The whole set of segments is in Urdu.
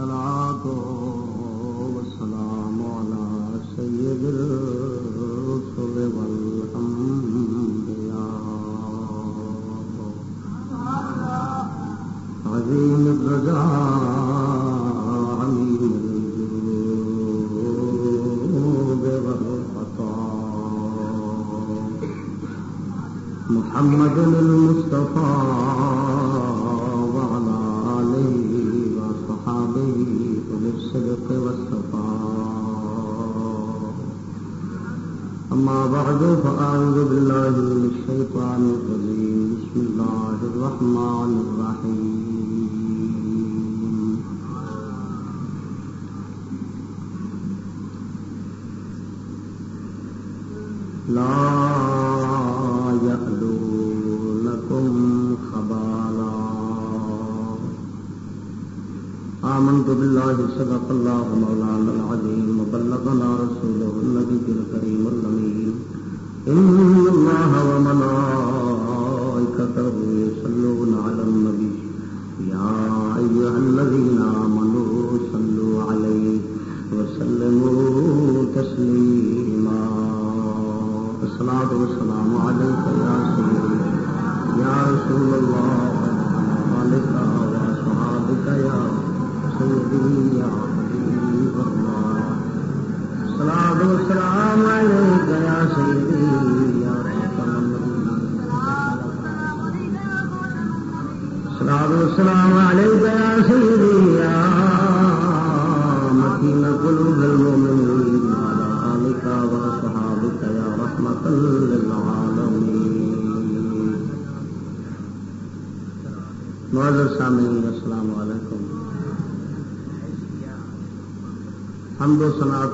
سلا کو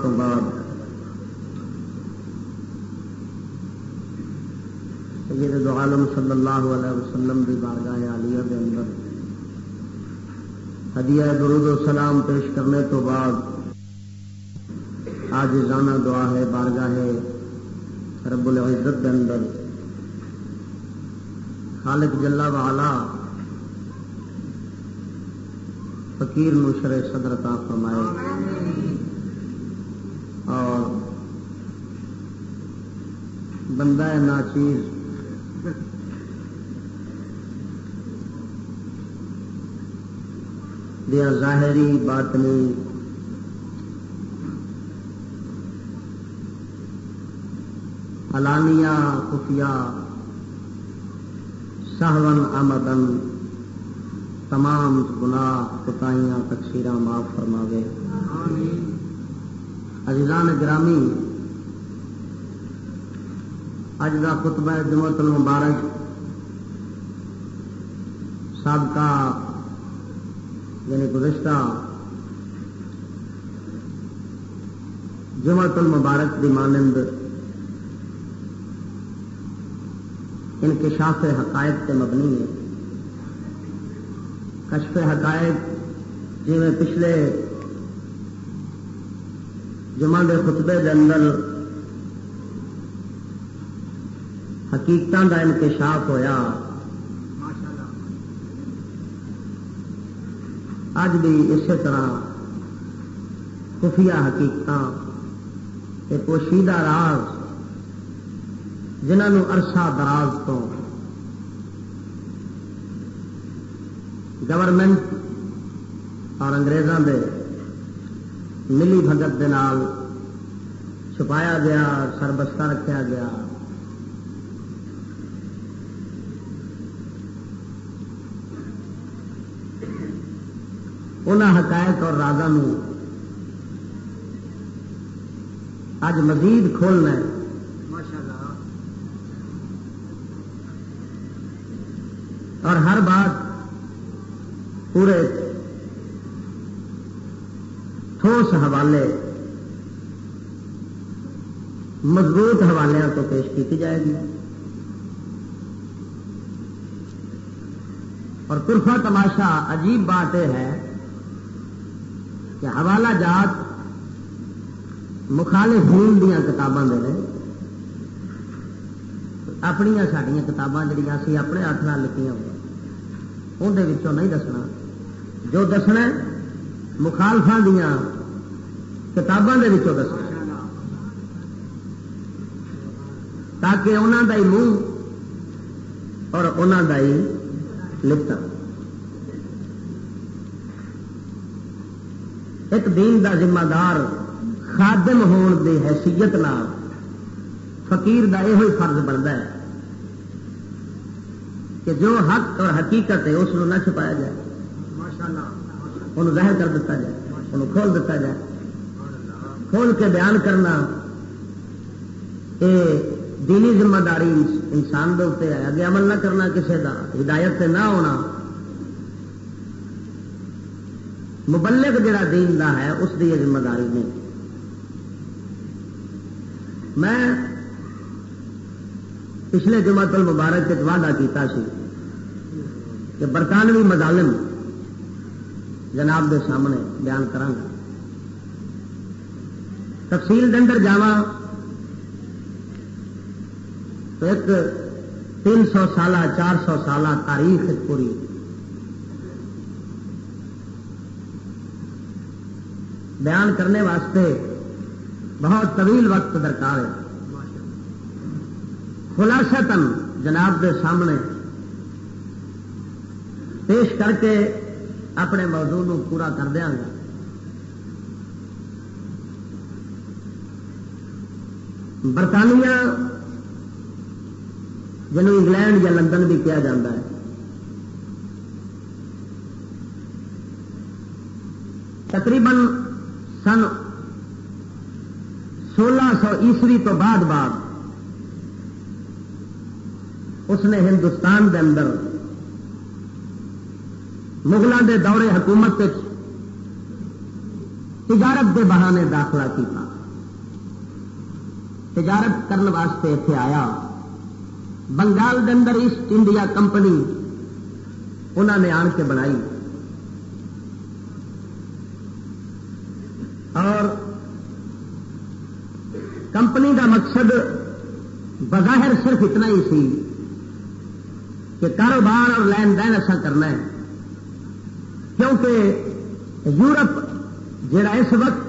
تو بعد سید دو عالم صلی اللہ علیہ وسلم کی بارگاہ عالیہ کے اندر ہدیہ درود و سلام پیش کرنے تو بعد آج رانا دعا ہے، بارگاہ رب العزت کے اندر خالق جلا والا فقیر نشر صدر عطا فرمائے اور بندہ ناچیز۔ دیا ظاہری باطنی۔ علانیہ خفیہ۔ سہون آمدن۔ تمام گناہ کتائیاں تقسیر معاف فرماوے۔ عزیزان گرامی اج کا خطبہ جمعت المبارک سابقہ یعنی گزشتہ جمعت المبارک دی مانند انکشاف حقائق تے مبنی ہے۔ کشف حقائق جی میں پچھلے جمع کے خطبے کے اندر حقیقت کا انکشاف ہویا۔ اج بھی اسی طرح خفیہ حقیقت پوشیدہ راز جنہوں عرصہ دراز تو گورنمنٹ اور انگریزوں کے ملی بھگت کے نال چھپایا گیا، سربستہ رکھا گیا۔ ان حقائق اور راجا اج مزید کھولنا ہے۔ اور ہر بات پورے ٹھوس حوالے، مضبوط حوالوں کو پیش کی جائے گی۔ اور ترفا تماشا عجیب بات یہ ہے کہ حوالہ جات مخالف دیا کتاباں دے اپنی سڈیا کتاباں جہاں اسی اپنے ہاتھ نہ لکھیاں ہوئی اندر نہیں دسنا۔ جو دسنا مخالفا دیا کتابوں کے دس تاکہ انہوں کا ہی منہ اور انہوں کا ہی لپتا ایک دین دا ذمہ دار خادم ہون دی حیثیت نال فقیر دا یہ فرض بنتا ہے کہ جو حق اور حقیقت ہے اس نہ چھپایا جائے۔ انہوں ظاہر کر دیتا جائے، انہوں کھول دیتا جائے۔ کھول کے بیان کرنا یہ دینی ذمہ داری انسان کے اتنے ہے۔ اگے عمل نہ کرنا کسی کا ہدایت سے نہ ہونا۔ مبلغ جڑا دین دا ہے، اس کی یہ ذمہ داری نہیں۔ میں پچھلے جمعہ المبارک کے وعدہ کیتا سی کہ برطانوی مظالم جناب دے سامنے بیان کروں گا۔ تفصیل کے اندر جا تو ایک تین سو سالہ، چار سو سالہ تاریخ پوری بیان کرنے واسطے بہت طویل وقت درکار ہے خلاصتن جناب کے سامنے پیش کر کے اپنے موضوع نو پورا کر دیا گا۔ برطانیہ، جنوب انگلینڈ یا لندن بھی کیا جاتا ہے۔ تقریباً سن سولہ سو عیسوی تو بعد بعد اس نے ہندوستان کے اندر مغلوں کے دورے حکومت تجارت کے بہانے داخلہ کیا تجارت کرنے واسطے اتنے آیا۔ بنگال کے اندر ایسٹ انڈیا کمپنی انہوں نے آن کے بنائی۔ اور کمپنی کا مقصد بظاہر صرف اتنا ہی سی کہ کاروبار اور لین دین ایسا کرنا ہے۔ کیونکہ یورپ جڑا اس وقت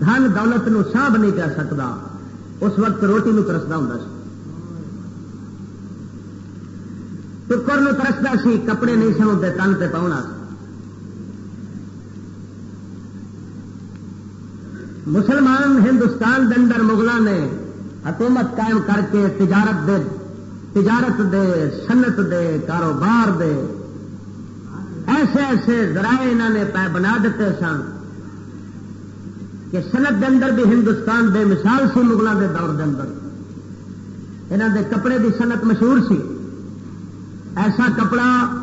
دھن دولت نو سانب نہیں کر سکتا، اس وقت روٹی نو ترستا ہوں ٹکر نو ترستا سی، کپڑے نہیں سن ہوتے تن پہ پاؤنا مسلمان ہندوستان کے اندر مغلوں نے حکومت قائم کر کے تجارت دے تجارت دے سنت دے، کاروبار دے ایسے ایسے ذرائع انہوں نے پہ بنا دیتے سن کہ سنت کے اندر بھی ہندوستان بے مثال سی مغلوں کے دور کے اندر۔ یہاں دے کپڑے کی صنعت مشہور سی۔ ایسا کپڑا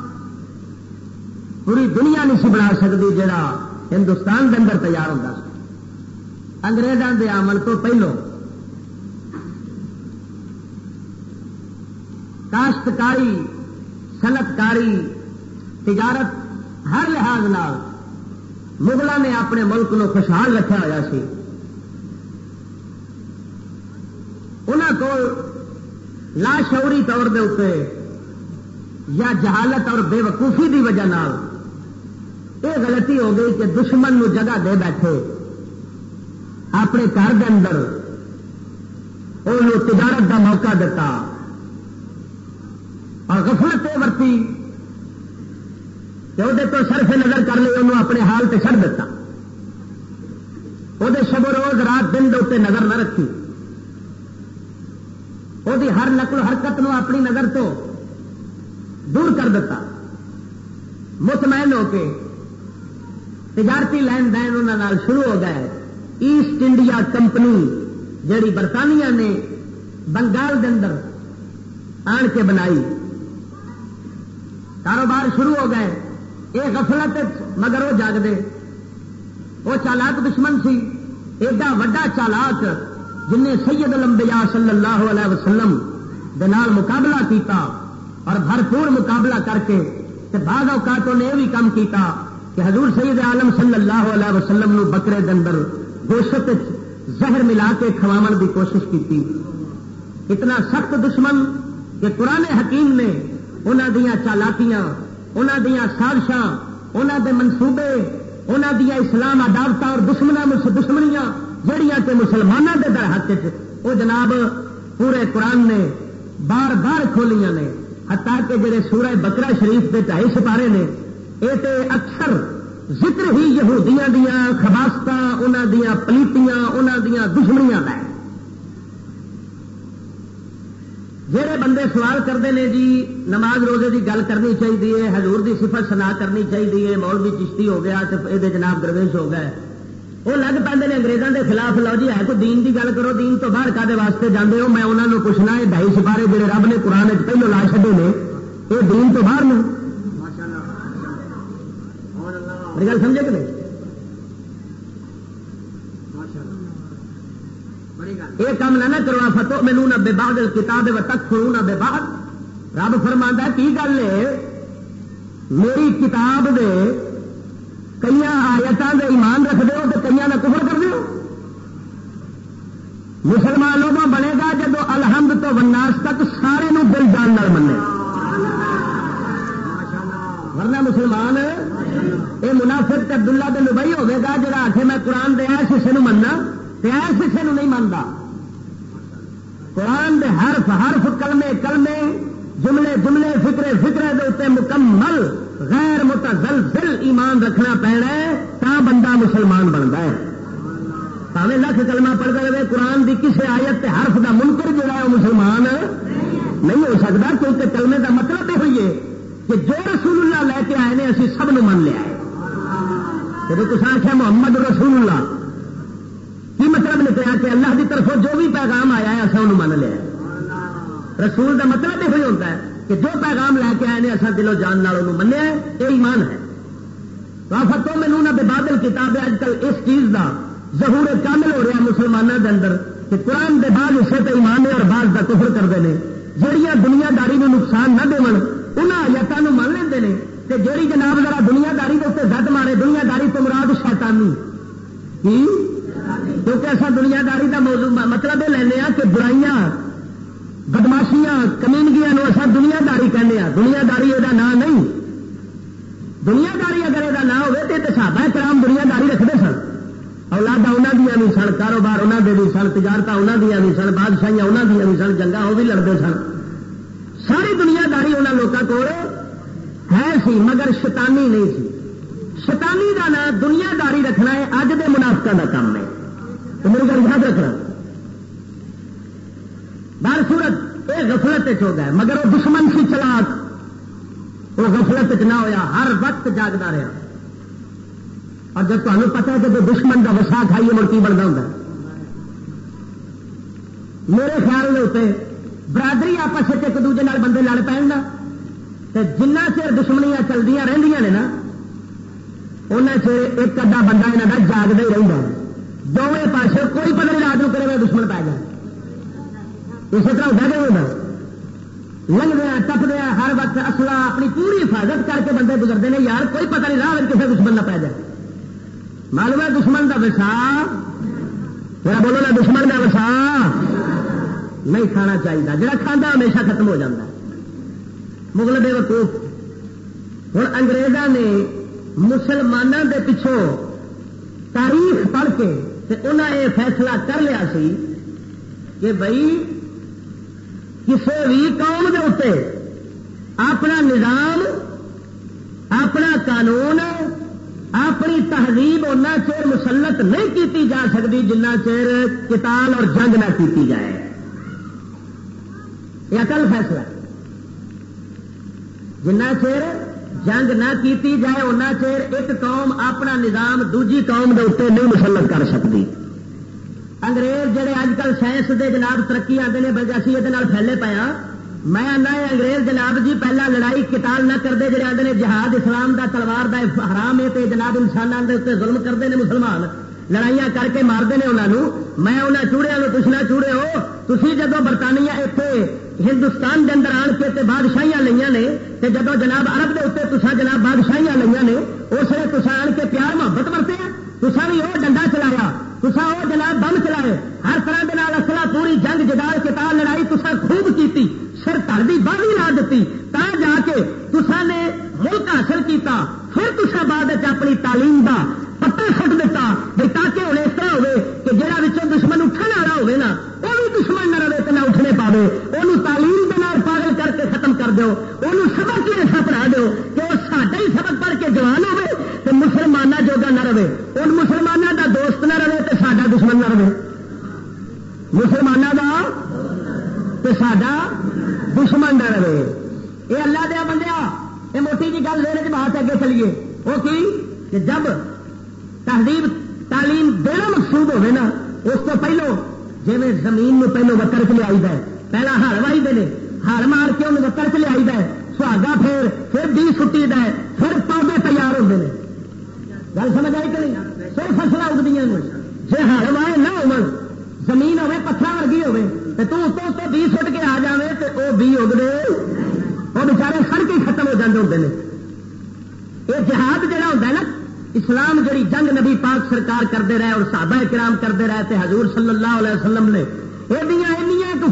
پوری دنیا نہیں سی بنا سکتی جڑا ہندوستان کے اندر تیار ہوتا انگریزوں کے آمن تو پہلو۔ کاشتکاری صنعتکاری تجارت ہر لحاظ نال مغلوں نے اپنے ملک نو خوشحال رکھا ہوا سی۔ انہوں کو لاشعوری طور دے اتنے یا جہالت اور بے وقوفی دی وجہ نال یہ غلطی ہو گئی کہ دشمن نو جگہ دے بیٹھے۔ اپنے گھر کے اندر وہ تجارت کا موقع دیتا اور غفلت ورتی کہ وہ تو سرف نظر کر لی انہوں اپنے حال سے چڑھ دیتا وہ شب روز رات دن دے نظر نہ رکھی۔ وہ ہر نقل حرکت نو اپنی نظر تو دور کر دیتا مطمئن ہو کے تجارتی لین دین انہوں شروع ہو گئے۔ ایسٹ انڈیا کمپنی جیڑی برطانیہ نے بنگال کے اندر آن کے بنائی۔ کاروبار شروع ہو گئے۔ یہ غفلت مگر وہ جاگ دے وہ چالاک دشمن سی۔ ایڈا وڈا چالاک جن نے سید الانبیاء صلی اللہ علیہ وسلم دنال مقابلہ کیتا اور بھرپور مقابلہ کر کے بعض اوقاتوں نے یہ بھی کام کیتا کہ حضور سید عالم صلی اللہ علیہ وسلم نو بکرے دندر گوشت زہر ملا کے کھواو کی کوشش کی اتنا سخت دشمن کہ قرآن حکیم نے انہوں دیا چالاکیاں انہوں دیا سازشاں انہوں دے منصوبے انہوں دیا اسلام عدالت اور دشمنا دشمنیاں جہیا کہ مسلمانوں کے در حق وہ جناب، پورے قرآن نے بار بار کھولیاں نے ہتا کہ جڑے سورہ بکرا شریف کے ڈھائی سپارے نے یہ اکثر ذکر ہی یہودیاں دیا خباست انہوں دیا پلیتیاں انہوں دیا دشمنیاں کا جہے بندے سوال کرتے ہیں جی نماز روزے کی گل کرنی چاہیے حضور کی سفر سنا کرنی چاہیے مول بھی چشتی ہو گیا تو یہ جناب درویش ہو گئے۔ وہ لگ پہ انگریزوں کے خلاف، لو جی ہے تو دین کی گل کرو، دین تو باہر کا واسطے جانے ہو؟ میں انہوں نے پوچھنا یہ ڈھائی سپارے جڑے رب نے قرآن پہلو لا چڈے نے یہ دین تو باہر نے گل سمجھے کہ نہیں؟ یہ کام نہ کروا فتو مینو نہ بے باغ کتاب و تک فرو نہ بے باغ رب فرما کی گل ہے؟ میری کتاب دے کئی آیتوں دے ایمان رکھ دو تو کئی کا کفر کر دو مسلمان لوگوں بنے گا جب الحمد تو وناس تک سارے نو دل جان منے ورنہ مسلمان یہ منافق عبداللہ بن لبئی ہوگا جا آخے میں قرآن دے دیا کسی مننا کسی نہیں مانتا قرآن دے حرف حرف کلمے کلمے جملے جملے فکرے فکرے دے اتنے مکمل غیر متزلزل ایمان رکھنا پینا ہے تا بندہ مسلمان بنتا ہے۔ پاوے لکھ کلمہ پڑھتا رہے قرآن دی کسی آیت تے حرف دا منکر جڑا ہے وہ مسلمان نہیں ہو سکتا کیونکہ کلمے دا مطلب یہ ہوئی ہے کہ جو رسول اللہ لے کے آئے نے اسی سب نو من لیا ہے۔ جب تو آخیا محمد رسول اللہ کی مطلب نکلا کہ اللہ کی طرف جو بھی پیغام آیا ہے اصل من لیا رسول کا مطلب یہ ہوتا ہے کہ جو پیغام لے کے آئے ہیں اصل دلو جان منیا ہے، یہ ایمان ہے۔ فتو مینو نہ بادل کتاب ہے اج کل اس چیز کا ظہور کامل ہو رہا مسلمانوں کے اندر کہ قرآن کے بعد اسے تو ایمان ہے اور بعض کا کفر کرتے ہیں جہیا دنیا داری میں نقصان نہ دے انہوں آیاتوں من لیں کہ جہی جناب ذرا دنیا داری کے اتنے زد مارے دنیا داری تو مراد شیطانی۔ کی؟ کیونکہ ایسا دنیا داری کا موضوع مطلب یہ لینا کہ برائیاں، بدماشیاں، کمینگیاں اصا دنیا داری کہنے دنیا داری یہ نام نہیں۔ دنیا داری اگر یہ نام ہوئے تو سابا کرام دنیا داری رکھتے سن۔ اولادا انہوں دیا بھی سن، کاروبار انہوں دے بھی سن تجارت انہوں دیا بھی سن، بادشاہیاں انہوں دیا بھی سن جنگا وہ بھی لڑتے سن۔ ساری دنیا داری انہوں لوگوں کو ہے سی مگر شیطانی نہیں سی۔ شیطانی کا نام دنیا داری رکھنا ہے اج دے منافقہ کا کام ہے۔ تو میری گل یاد رکھنا۔ بار سورت یہ گفلت ہو گئے مگر وہ دشمن سی چلاک۔ وہ گفلت نہ ہویا، ہر وقت جاگتا رہا اور جب تمہیں پتا ہے کہ دشمن کا وسا کھائیے، مڑ کی بنتا ہوں میرے خیال میں اتنے برادری آپس ایک دوجے بندے لڑ پہ جنہ چر دشمنیاں چلدیاں رہی نے نا ان چر ایک ادا بندہ یہاں کا جاگتا ہی رہتا دونوں پاس کوئی پتہ نہیں رات کرے گا دشمن پی جائے اسی طرح ہوتا کہ ہوتا لنگ دیا ٹپ دیا ہر وقت اصلا اپنی پوری حفاظت کر کے بندے گزرتے ہیں، یار کوئی پتہ نہیں راہ کسی دشمن نہ پی جائے۔ معلوم ہے دشمن کا وسا میرا بولو نا، دشمن کا وسا نہیں کھانا چاہیے جڑا کھانا ہمیشہ ختم ہو جاتا ہے۔ مغل بے وقوف۔ ہوں انگریزوں نے مسلمانوں کے پچھوں تاریخ پڑھ کے انہیں یہ فیصلہ کر لیا سی کہ بھائی کسی بھی قوم کے اتنے اپنا نظام، اپنا قانون، اپنی تہذیب اُنہ چیر مسلط نہیں کیتی جا سکتی جنہ چیر کتال اور جنگ نہ کیتی جائے۔ یہ اکل فیصلہ۔ جنہ چیر جنگ نہ کیتی جائے ان چیر ایک قوم اپنا نظام دوجی قوم کے اتنے نہیں مسلط کر سکتی۔ انگریز جہے اج کل سائنس دے جناب ترقی آتے ہیں بلکہ اسی یہ پھیلے پایا ہاں۔ میں آنا انگریز جناب جی پہلا لڑائی کتال نہ کرتے جڑے آتے ہیں جہاد، اسلام دا تلوار دا حرام ہے جناب انسانوں کے اتنے ظلم کرتے ہیں مسلمان۔ لڑائیاں کر کے مارتے ہیں انہوں میں انہیں چوڑیا پوچھنا، چوڑے ہو تھی جدو برطانیہ اتنے ہندوستان دے اندر آن کے بادشاہیاں لیا نے تو جب جناب عرب دے اتنے تسا جناب بادشاہیاں لیا نے، اس لیے تسا آن کے پیار محبت ورتے ہیں۔ تسا بھی وہ ڈنڈا چلایا تسا وہ جناب بم چلائے۔ ہر طرح کے نال اصلا پوری جنگ جگال کتاب لڑائی تسا خوب کی سر تر بہ بھی لا دیتی تا جا کے تسا نے ملک حاصل کیا پھر تسا بعد اپنی تعلیم کا پتا سٹ دیتا بھائی تاکہ ہوں اس طرح ہوے کہ جہاں دشمن اٹھنے والا ہوے نا، وہ بھی دشمن تعلیم کے نام پاگل کر کے ختم کر دو وہ سبق ہی ایسا پڑھا دو کہ وہ ساڈا ہی سبق پڑھ کے جوان ہوے تو مسلمانوں جوگا نہ رہے۔ ان مسلمانوں کا دوست نہ رہے تو ساڈا دشمن نہ رہے۔ مسلمانوں کا تو ساڈا دشمن نہ رہے۔ یہ اللہ دیا بندیا یہ موٹی جی گل دے بات اگے چلیے۔ وہ کی؟ کہ جب تہذیب تعلیم دینا مقصود ہوئے نا، اس کو پہلو جی زمین میں پہلو وکر چ لیا پہلا ہر وائی دے ہر مار کے انہیں وکر چ لیا سہاگا پھر پھر بی سٹی دے پھر پودے تیار ہوتے ہیں گل سمجھ آئی کہ نہیں پھر فصل اگدی جی ہر وائے نہ ہو زمین ہوے پتھر ورگی ہوے تو اتوں تو بی سٹ کے آ جائے تو وہ بی اگتے وہ بچارے سڑک ہی ختم ہو جاتے ہوتے یہ جہاد جہاں ہوتا ہے نا اسلام جڑی جنگ نبی پاک سرکار کرتے رہے اور صحابہ کرام کرتے رہے تھے حضور صلی اللہ علیہ وسلم نے یہ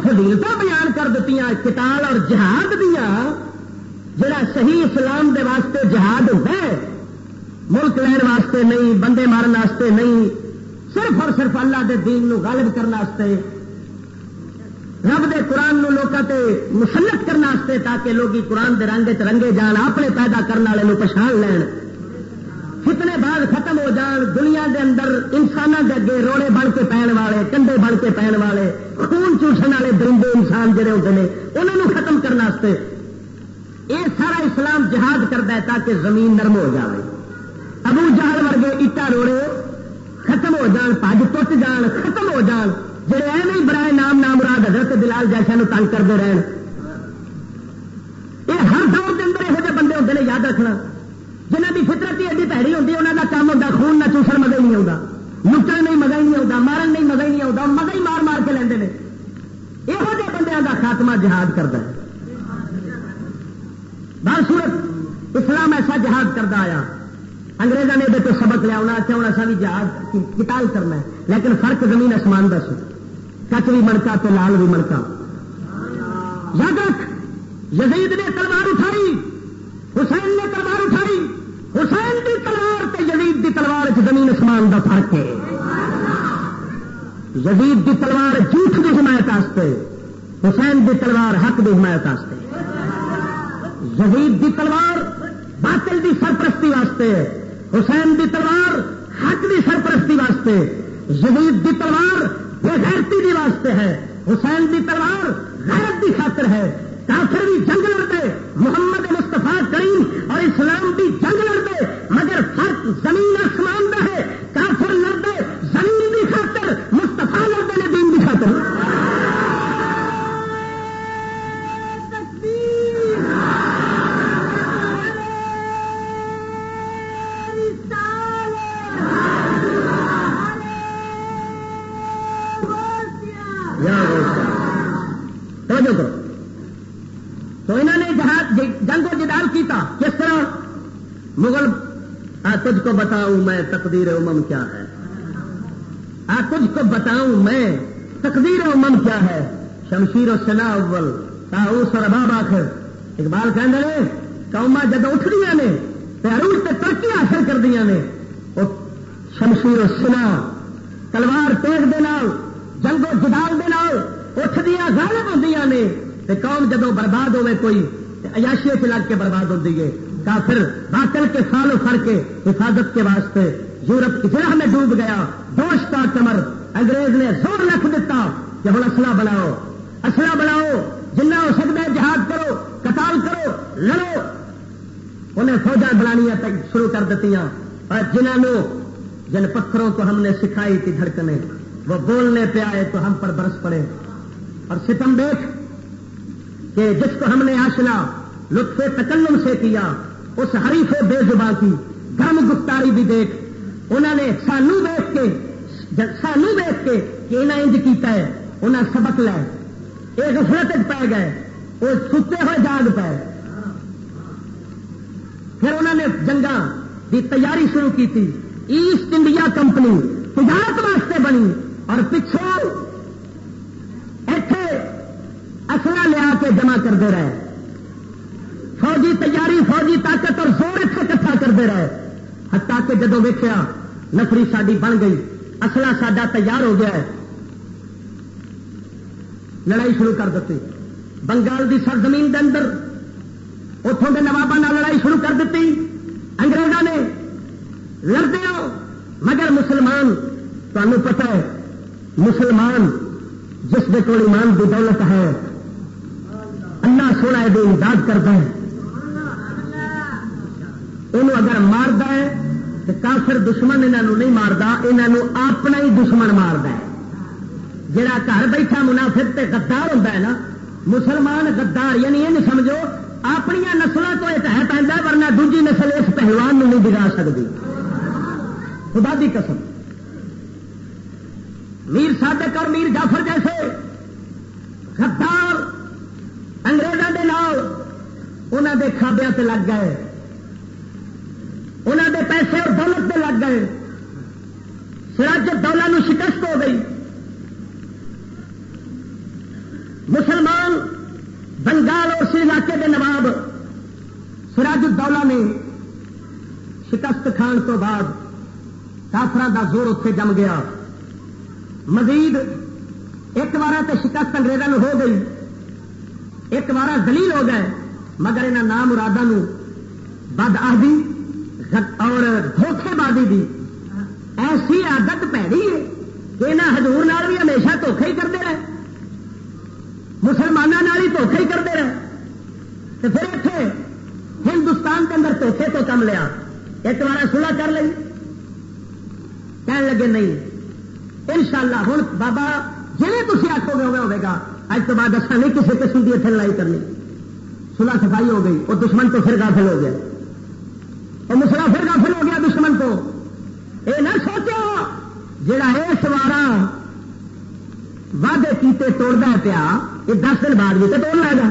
فضیلت بیان کر دیتی کتال اور جہاد دیا۔ جڑا صحیح اسلام دے واسطے جہاد ہوتا ہے، ملک لین واسطے نہیں، بندے مارن واسطے نہیں، صرف اور صرف اللہ دے دین نو غالب کرنے رب دے قرآن نو لوگوں تے مسلط کرنے تاکہ لوگ قرآن دے رنگ رنگے جان، اپنے پیدا کرنے والے پچھان لین۔ فتنے ختم ہو جان، دنیا دے اندر انسانوں کے اگے روڑے بن کے پہن والے کنڈے بن کے پہن والے، خون چوسن والے درندے انسان جڑے ہوتے ہیں انہوں نے ختم کرنے یہ سارا اسلام جہاد کرتا ہے تاکہ زمین نرم ہو جائے ابو جہل ورگے اٹا روڑے، ختم ہو جان، پج ٹوٹ جان، ختم ہو جان۔ جڑے ایویں برائے نام نام مراد حضرت دلال جیسا تنگ کرتے رہن۔ یہ ہر دور کے اندر یہو جہ بندے ہوتے ہیں یاد رکھنا۔ جنہ کی فطرت ہی ایڈی پیڑی ہوتی انہوں کا کام ہوتا خون نہ چوسن، مزہ ہی نہیں آتا لٹن نہیں، مزہ ہی نہیں آتا مارن نہیں، مزہ ہی نہیں آتا مزہ ہی مار مار کے لے ہیں یہو جہ بندے کا خاتمہ جہاد کرتا ہے۔ بار صورت، اسلام ایسا جہاد کرتا آیا۔ انگریزوں نے تو سبق لیا ہونا اچھا ہونا سا بھی جہاد کتاب کرنا ہے، لیکن فرق زمین آسمان دس کچ بھی مڑکا تو لال بھی مڑکا۔ یاد رکھ، یزید نے تلوار اٹھائی۔ حسین نے تلوار اٹھائی۔ حسین کی تلوار تے یزید کی تلوار زمین اسمان کا فرق ہے۔ یزید کی تلوار جھوٹ کی حمایت آستے حسین کی تلوار حق کی حمایت آستے یزید کی تلوار باطل کی سرپرستی واسطے، حسین کی تلوار حق کی سرپرستی واسطے۔ یزید کی تلوار بے غیرتی واسطے ہے، حسین کی تلوار غیرت کی خاطر ہے۔ کافر بھی جنگ لڑتے، محمد مستفا کریم اور اسلام بھی جنگ لڑتے، مگر فرق زمین آسمان کا ہے۔ تجھ کو بتاؤں میں تقدیر امم کیا ہے۔ ہاں، آ تجھ کو بتاؤں میں تقدیر امم کیا ہے۔ شمشیر و سنا اول تاؤس اور اباب آخر۔ اقبال کہ قوما جب اٹھ دیا نے عروج تے ترقی حاصل کر دیا نے۔ شمشیر و سنا تلوار تیز دے نال، جنگ و جدال دے نال اٹھ دیا غالب ہوں نے۔ قوم جدو برباد ہوئے کوئی عیاشی سے لگ کے برباد ہو دیے کافر باطل کے سال و فر کے حفاظت کے واسطے یورپ کی جگہ میں ڈوب گیا، دوش کا کمر۔ انگریز نے زور لکھ دیتا کہ ہوں اصلہ بناؤ۔ اصلہ بناؤ جنہ ہو سکتا ہے، جہاد کرو کتال کرو، لڑو۔ انہیں فوجا بنانی شروع کر دیتی اور جنہوں جن پتھروں کو ہم نے سکھائی تھی دھڑکنے، وہ بولنے پہ آئے تو ہم پر برس پڑے۔ اور ستم دیکھ کہ جس کو ہم نے آشنا، لطف تکلم سے کیا اس حریف بے زباں کی گرم گفتاری بھی دیکھ انہوں نے سانو دیکھ کے سانو دیکھ کے کہ انہیں انج کیتا ہے انہیں سبق لے۔ ایک غفلت پی گئے وہ ستے ہوئے جاگ پے۔ پھر انہوں نے جنگا کی تیاری شروع کی تھی ایسٹ انڈیا کمپنی تجارت واسطے بنی اور پچھوں ایتھے اصلہ لیا کے جمع کرتے رہے۔ فوجی تیاری، فوجی طاقت اور زور اتنے کٹھا کرتے رہے۔ ہتا کہ جدو ویکیا نفری ساری بن گئی اصلا سڈا تیار ہو گیا ہے۔ لڑائی شروع کر دیتی بنگال کی سرزمین کے اندر اتوں کے نوابا لڑائی شروع کر دیتی انگریزوں نے لڑتے ہو مگر مسلمان تمہیں پتا ہے، مسلمان جس کے کول ایمان کی دولت ہے، اللہ سونا یہ امداد کرتا ہے۔ انہوں اگر مارد ہے تو کافر دشمن انہوں نہیں مارتا انہوں اپنا ہی دشمن مارد ہے۔ گھر بیٹھا منافق تے غدار ہوتا ہے نا، مسلمان غدار یعنی یہ نہیں سمجھو اپنی نسلوں تو ایک ہے پہنتا ورنہ دوجی نسل اس پہلوان نہیں بگاڑ سکتی خدا دی قسم۔ میر صادق اور میر جعفر جیسے غدار انگریزوں کے نال انہوں کے کھابیا لگ گئے۔ انہوں دے پیسے اور دولت پہ لگ گئے۔ سراج دولہ نو شکست ہو گئی۔ مسلمان بنگال اور اس علاقے کے نواب سراج الدولہ نے شکست کھان تو بعد کافر کا زور اتنے جم گیا۔ مزید ایک بار تو شکست انگریزوں ہو گئی۔ ایک بار دلیل ہو گئے، مگر یہاں نام مرادہ بد آدی اور دھوکھے بازی دی۔ ایسی عادت پیڑی ہے کہ یہاں ہزور بھی ہمیشہ دھوکھے ہی کرتے رہے۔ مسلمانوں ہی دھوکھے ہی کرتے رہے۔ تو پھر اتنے ہندوستان کے اندر دھوکھے تو کم لیا۔ ایک بار سلا کر لی کہنے لگے، نہیں ان شاء اللہ ہوں بابا جی تھی آخو گے ہوگا اج تو بعد اصل نہیں کسی قسم کی اتنے لڑائی کرنی۔ سلا صفائی ہو گئی، اور دشمن تو پھر غافل ہو گیا۔ اور مسلا پھر غافل ہو گیا دشمن تو یہ نہ سوچو جڑا اس وارا وعدے کیتے توڑتا پیا یہ دس دن بعد بھی تو توڑ لے گا۔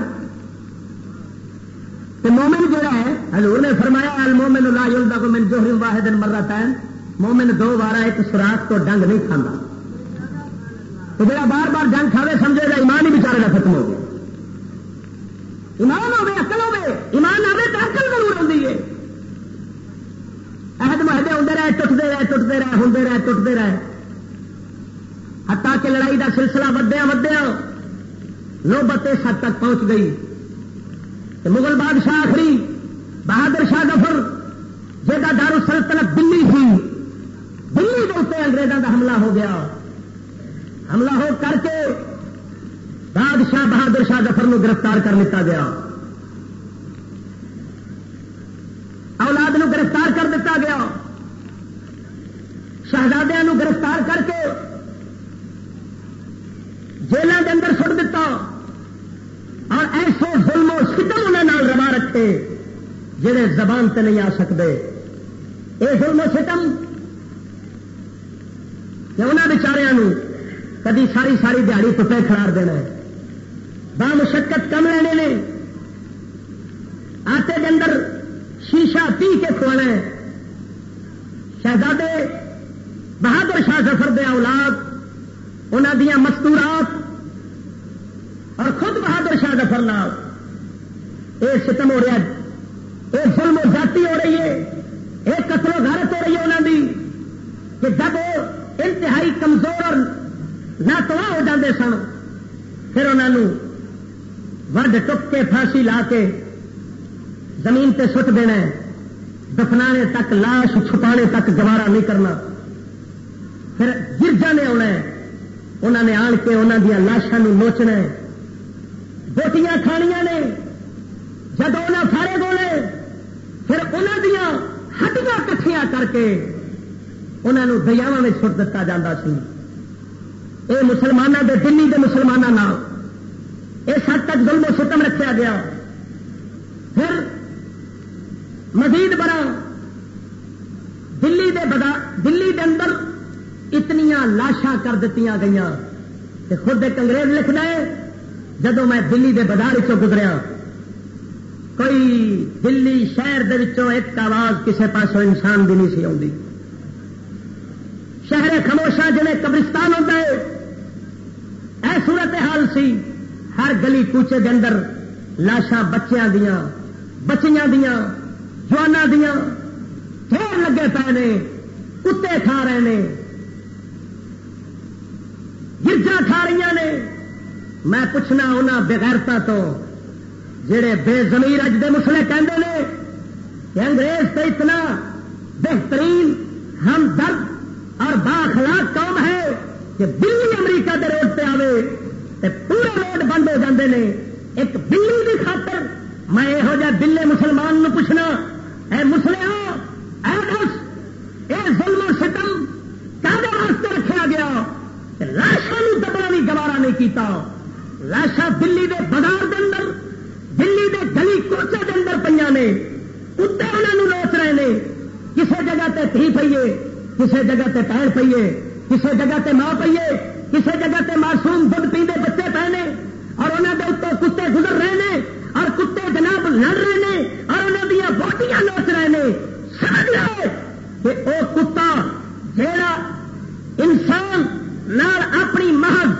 تو مومن جڑا ہے، حضور نے فرمایا، المومن لا یلدا کو من جوہر واحد مرہ تین مومن دو بارہ ایک سوراخ تو ڈنگ نہیں کھانا تو جڑا بار بار جنگ کھاوے، سمجھے گا ایمان ہی بچارے کا ختم ہو گیا۔ ایمان ہوے اکل ہوے ایمان آئے تو اکل ضرور آتی ہے۔ عہد معاہدے ہوتے رہے ٹوٹتے رہے ٹوٹتے رہے ہوں رہے ٹوٹتے رہے۔ ہتا کہ لڑائی کا سلسلہ ودیا ودیا نوبت اس حد تک پہنچ گئی۔ کہ مغل بادشاہ آخری بہادر شاہ ظفر جہاں دارو سلطنت دلی سی دلی کے اتنے انگریزوں کا حملہ ہو گیا۔ حملہ ہو کر کے بادشاہ بہادر شاہ ظفر گرفتار کر لیتا گیا۔ اولاد نو گرفتار کر دیتا گیا۔ شہزادیا گرفتار کر کے جیلوں کے اندر سٹ دیتا اور ایسے ظلم و ستم انہیں روا رکھے جہے زبان سے نہیں آ سکتے یہ ظلم و ستم کہ انہوں بچاروں کدی ساری ساری دیہڑی کتے کھڑار دینا با مشقت کم لینے نے آٹے کے اندر شیشہ پی کے کھوانا ہے۔ شہزادے بہادر شاہ سفر دے اولاد انہوں دیا مستورات اور خود بہادر شاہ ظفر نال۔ یہ ستم ہو رہا یہ ظلم و جاتی ہو رہی ہے یہ قتل و غارت ہو رہی ہے انہوں کی کہ جب وہ انتہائی کمزور اور نہ ہو جاتے سن، پھر انہوں وڈ ٹک کے پھانسی لا کے زمین تے سٹ دینا دفنانے تک، لاش چھپانے تک گوارا نہیں کرنا۔ پھر گرجا نے آنا انہوں نے آن کے انہوں دیا لاشاں نوچنا بوٹیاں کھانیاں نے۔ جب انہیں سارے بولے پھر انہوں دیا ہڈیاں کٹھیاں کر کے انہوں دریاوا میں سٹ دتا جا سی۔ یہ مسلمانوں کے دلی کے مسلمانوں اس حد تک ظلم و ستم رکھا گیا پھر مزید بڑا دلی دے بدا، دلی دے اندر اتنیا لاشاں کر دیتی گئی کہ خود ایک انگریز لکھنا ہے جدو میں دلی دے بازار چ گزریا۔ کوئی دلی شہر دے وچوں ایک آواز کسے پاسوں انسان بھی نہیں سی آتی شہر خموشا جی قبرستان ہوتا ہے اے صورت حال سی، ہر گلی کوچے کے اندر لاشاں بچیاں دیا بچیاں دیا جوانا دیا پھر لگے پے نے کتے کھا رہے ہیں گرجا کھا رہی نے۔ میں پوچھنا انہوں بغیرتا تو، جڑے بے زمیر اج دے مسلے کہندے نے، کہ انگریز تو اتنا بہترین ہم درد اور باخلاق قوم ہے کہ بلی امریکہ دے روڈ پہ آئے تو پورے روڈ بند ہو جاندے نے۔ ایک بلی کی خاطر میں یہو جہ بلے مسلمان نو پوچھنا اے مسلم اے دس اے ظلم و ستم کدے واسطے رکھا گیا لاشا دبنا بھی گوارا نہیں کیتا۔ لاشا دلی دے بازار دے اندر، دلی دے گلی کوچے دے اندر پہ نے۔ کتے انہوں لوچ رہے ہیں کسی جگہ تے تھی پیے کسی جگہ تے پیر پیے کسی جگہ تے ماں پیے کسی جگہ تے معصوم دھد پیندے بچے پہنے اور انہوں کے اتنے کتے گزر رہے ہیں اور کتے جناب لڑ رہے ہیں اور انہوں دیا بوٹیاں نوچ رہے ہیں۔ سمجھ لو کہ وہ کتا جا انسان نال اپنی محض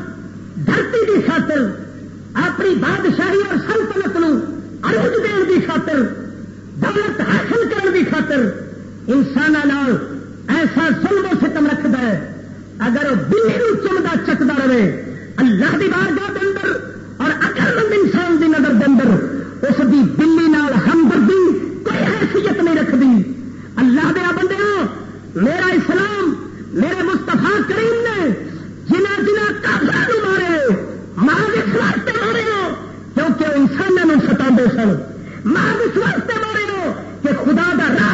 دھرتی کی خاطر، اپنی بادشاہی اور سلطنت نو عروج دین کی خاطر، دولت حاصل کرنے کی خاطر انسان ایسا سلم و ستم رکھتا ہے۔ اگر وہ بلی چمتا چکتا رہے، اللہ کی بارگاہ کے اندر اور اکل مند انسان کی نظر کے اندر اس کی بلی نال ہمدردی کوئی حیثیت نہیں رکھتی اللہ دیا بندے میرا اسلام، میرے مستفا کریم نے جنہ جنہ کافر مارے ماں اس واسطے مارے ہو کیونکہ انسانوں ستا سن۔ ماں اس واسطے مارے ہو کہ خدا کا راہ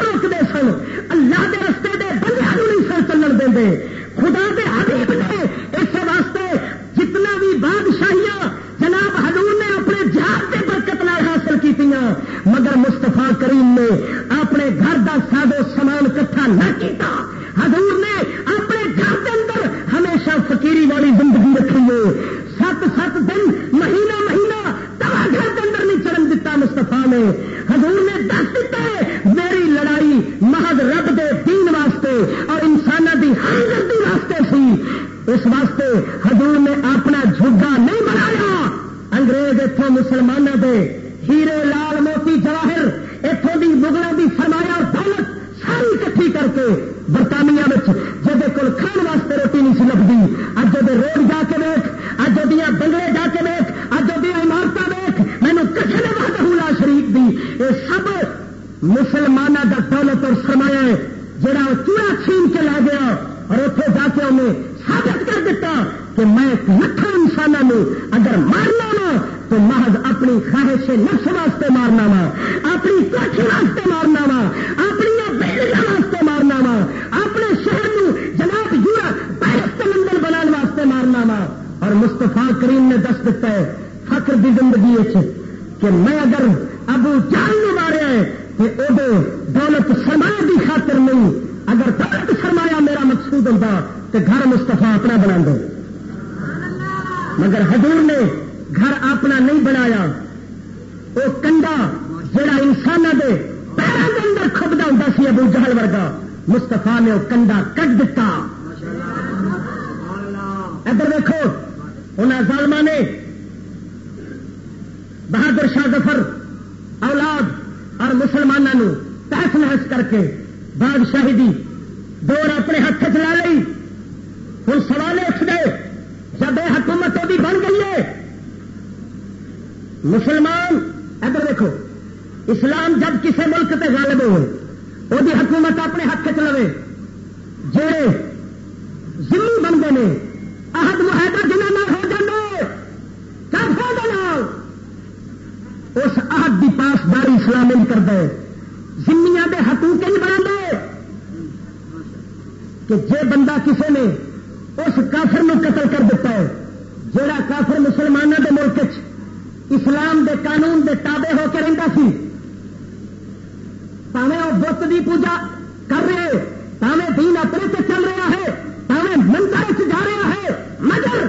بت کی پوجا کر رہے پاوے دین اپنے سے چل رہا ہے۔ پاوے مندر جا رہا ہے۔ مگر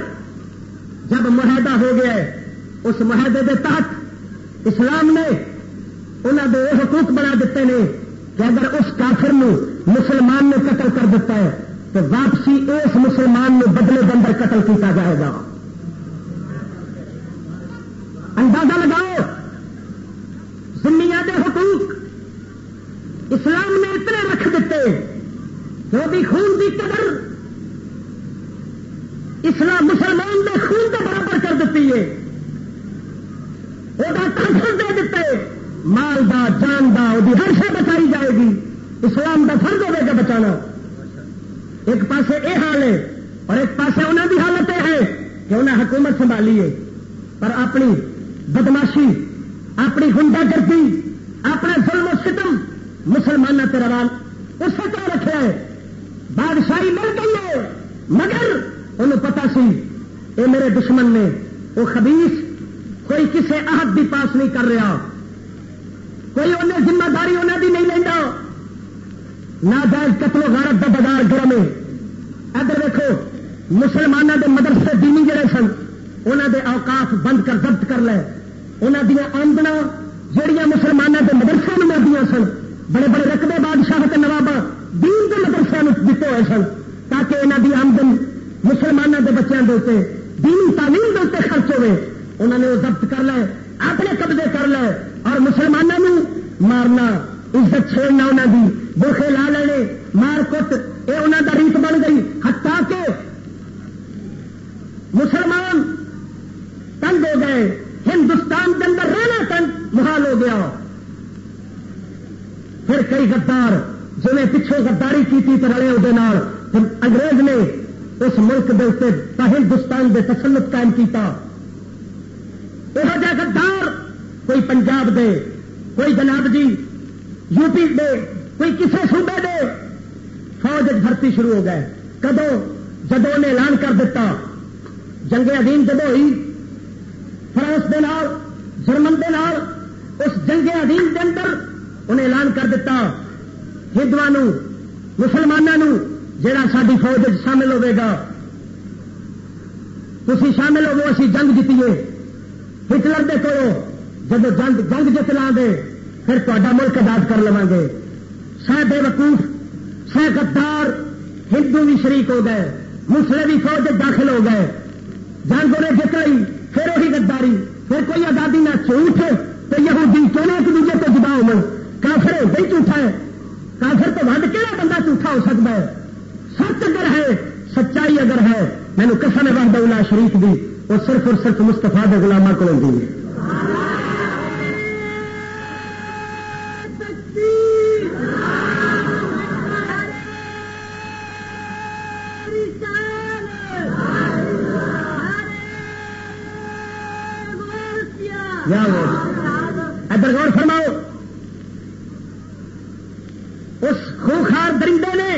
جب معاہدہ ہو گیا ہے، اس معاہدے کے تحت اسلام نے انہوں نے حقوق بنا دیتے ہیں کہ اگر اس کافر نو مسلمان نے قتل کر دیتا ہے، تو واپسی اس مسلمان نے بدلے کے اندر قتل کیا جائے گا۔ وہ بھی خون کی قدر اسلام مسلمان نے خون کے برابر کر دیتی ہے۔ وہ ٹرانسفر دے دیتے مال دا، جان دا وہ ہر شے بچائی جائے گی۔ اسلام کا فرض ہوے گا بچانا۔ ایک پاسے یہ حال ہے اور ایک پاسے انہوں کی حالت یہ ہے کہ انہیں حکومت سنبھالی ہے۔ ہٹلر دے کرو جب جنگ جنگ جت لا دے، پھر تا ملک آزاد کر لوا گے۔ سہ بے وقوف، سہ گدار ہندو بھی شریک ہو گئے مسلے بھی فوج داخل ہو گئے۔ جنگ انہیں جت پھر وہی گداری پھر کوئی آزادی نہ جھوٹ تو یہودی کیوں ایک دوجے تو جدا ہو۔ کافر ہوتا ہی جھوٹا ہے۔ کافر تو ود کہڑا بندہ جھوٹا ہو سکتا ہے؟ سچ اگر ہے، سچائی اگر ہے مینو کسا نے وحدہ اللہ شریف دی۔ وہ صرف اور صرف مستفا کے گلاما کو ہے ادھر غور فرماؤ اس خوخار درندے نے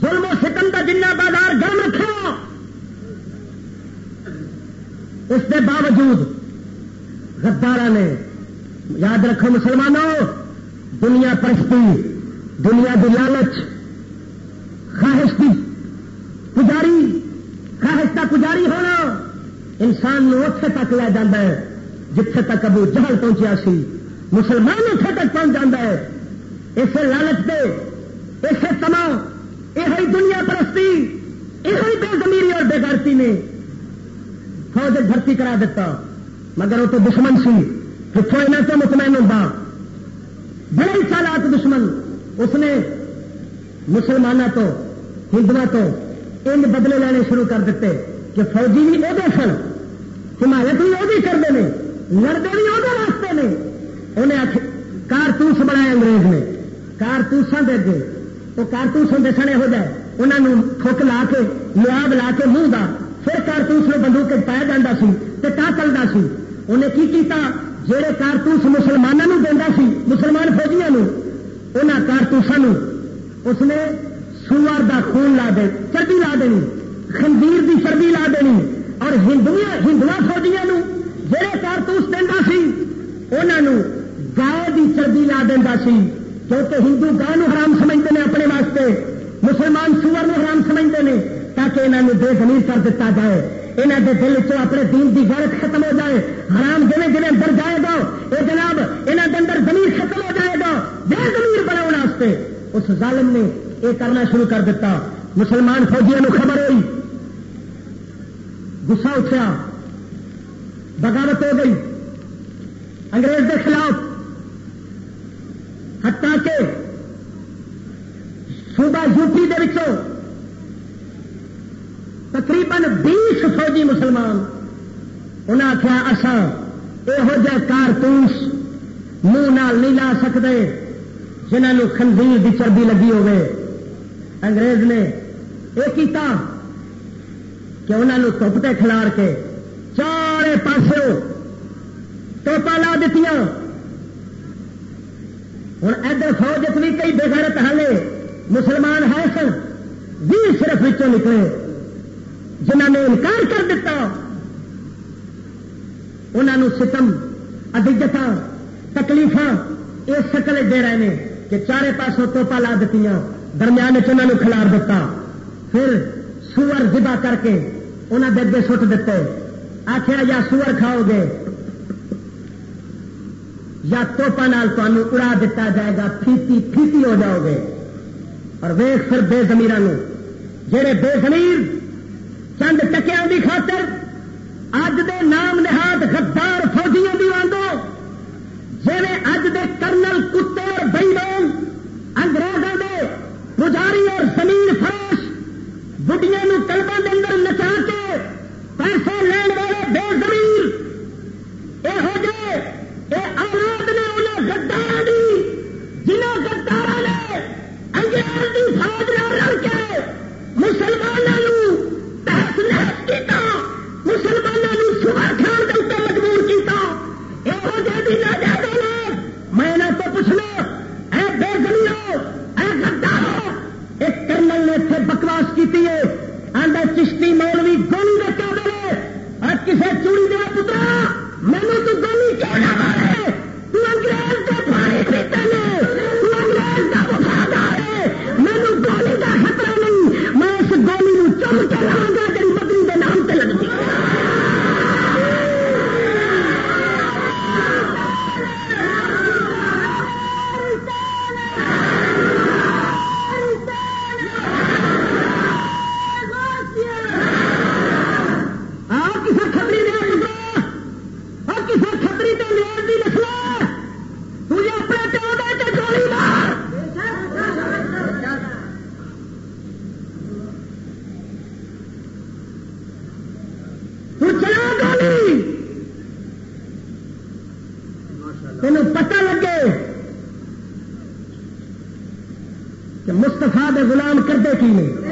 ظلم و ستم کا جنہ بازار گرم رکھا اس کے باوجود غدارا نے رکھو مسلمانوں، دنیا پرستی، دنیا کی لالچ، خواہش کی پجاری، خواہش کا پجاری ہونا انسان اتے تک لے جا ہے، جتھے تک ابو جہل پہنچیا سی، مسلمان اتنے تک پہنچ جاتا ہے۔ اسے لالچ دے، اسے تما یہ دنیا پرستی یہ بے زمیری اور بےغارتی نے فوج بھرتی کرا دیتا، مگر وہ تو دشمن سی۔ کتوں یہاں سے مطمئن ہوتا بڑے ہی چالاک دشمن، اس نے مسلمانوں تو ہندو تو ان بدلے لینے شروع کر دیتے کہ فوجی بھی وہ سن، حمایت بھی وہ کرتے ہیں، لڑتے بھی وہ واسطے نے انہیں کارتوس بنایا انگریز نے۔ کارتوسوں کے اگے وہ کارتوس ہوں سنے ہو جائے۔ انہوں تھک لا کے لواب لا کے منہ دا۔ پھر کارتوس میں بندوق پایا جا سا چلتا سی۔ انہیں کی کیتا؟ جہے کارتوس مسلمانوں دینا سی، مسلمان فوجیاں انہوں کارتوسوں اس نے سوار دا خون لا دے چربی لا دینی، خنزیر دی چربی لا دینی، اور ہندو ہندو فوجیاں جہے کارتوس دینا سی انہوں گائے دی چربی لا دینا سی، کیونکہ ہندو گائے حرام سمجھتے ہیں اپنے واسطے، مسلمان سور حرام سمجھتے ہیں تاکہ انہوں نے بے زمین کر دیتا جائے۔ یہاں کے دل چ اپنے دین کی غیرت ختم ہو جائے، حرام جی جی اندر جائے گا یہ جناب یہاں کے اندر زمین ختم ہو جائے گا بے زمین بنا اس ظالم نے یہ کرنا شروع کر دیتا مسلمان فوجیوں خبر ہوئی۔ گسا اٹھا بغاوت ہو گئی۔ انگریز کے خلاف۔ ہٹا کے صوبہ یو پی کے تقریباً بیس فوجی مسلمان انہیں آخیا اصا یہو جہ کارتوس منہ نال نہیں لا سکتے جنہوں خنزیر کی چربی لگی ہوگی انگریز نے یہ کیتا کہ انہوں تپتے کھلار کے چارے پاسوں توپا لا دیتی ہوں ادھر فوج بھی کئی بےغیرت حالے مسلمان ہے سن بھی صرف نکلے۔ جنہوں نے انکار کر دیتا انہوں ستم ادیجت تکلیف اس شکل دے رہے ہیں کہ چارے پاسوں توپا لا دیتی درمیان چنہوں کھلار دیتا پھر سور جبا کر کے انہوں نے اگے سٹ دیتے آخیا یا سور کھاؤ گے، یا توپا نال اڑا دیتا جائے گا، پھیتی پھیتی ہو جاؤ گے۔ اور ویخ پھر بے زمیر جہے بے زمیر چند ٹکیا کی خاطر اج دے نام نہاد غدار فوجیوں کی وانگو جی اج دے کرنل کتے اور بئیمان انگریزوں دے پجاری اور زمین فروش بڑھیا کلبوں کے اندر نچا کے پیسے لین والے بے زمین یہو جے یہ اولاد نے انہیں گدار جنہوں گدار نے انگریز کی فوج نہ رل کے مسلمانوں تحت نحس کیا مسلمانوں کھان کے اتنے مجبور کیا یہو نہ میں نہ تو پوچھنا اے بے زمینوں اے ایک کرنل نے اتنے بکواس کی آدھا چشتی مولوی گولی رکھا دے اور کسے چوڑی دیا پترا مینو تو گولی کیوں نہ مارے؟ تو انگریز کے پانی پیتے تو دے غلام کرتے کی نہیں؟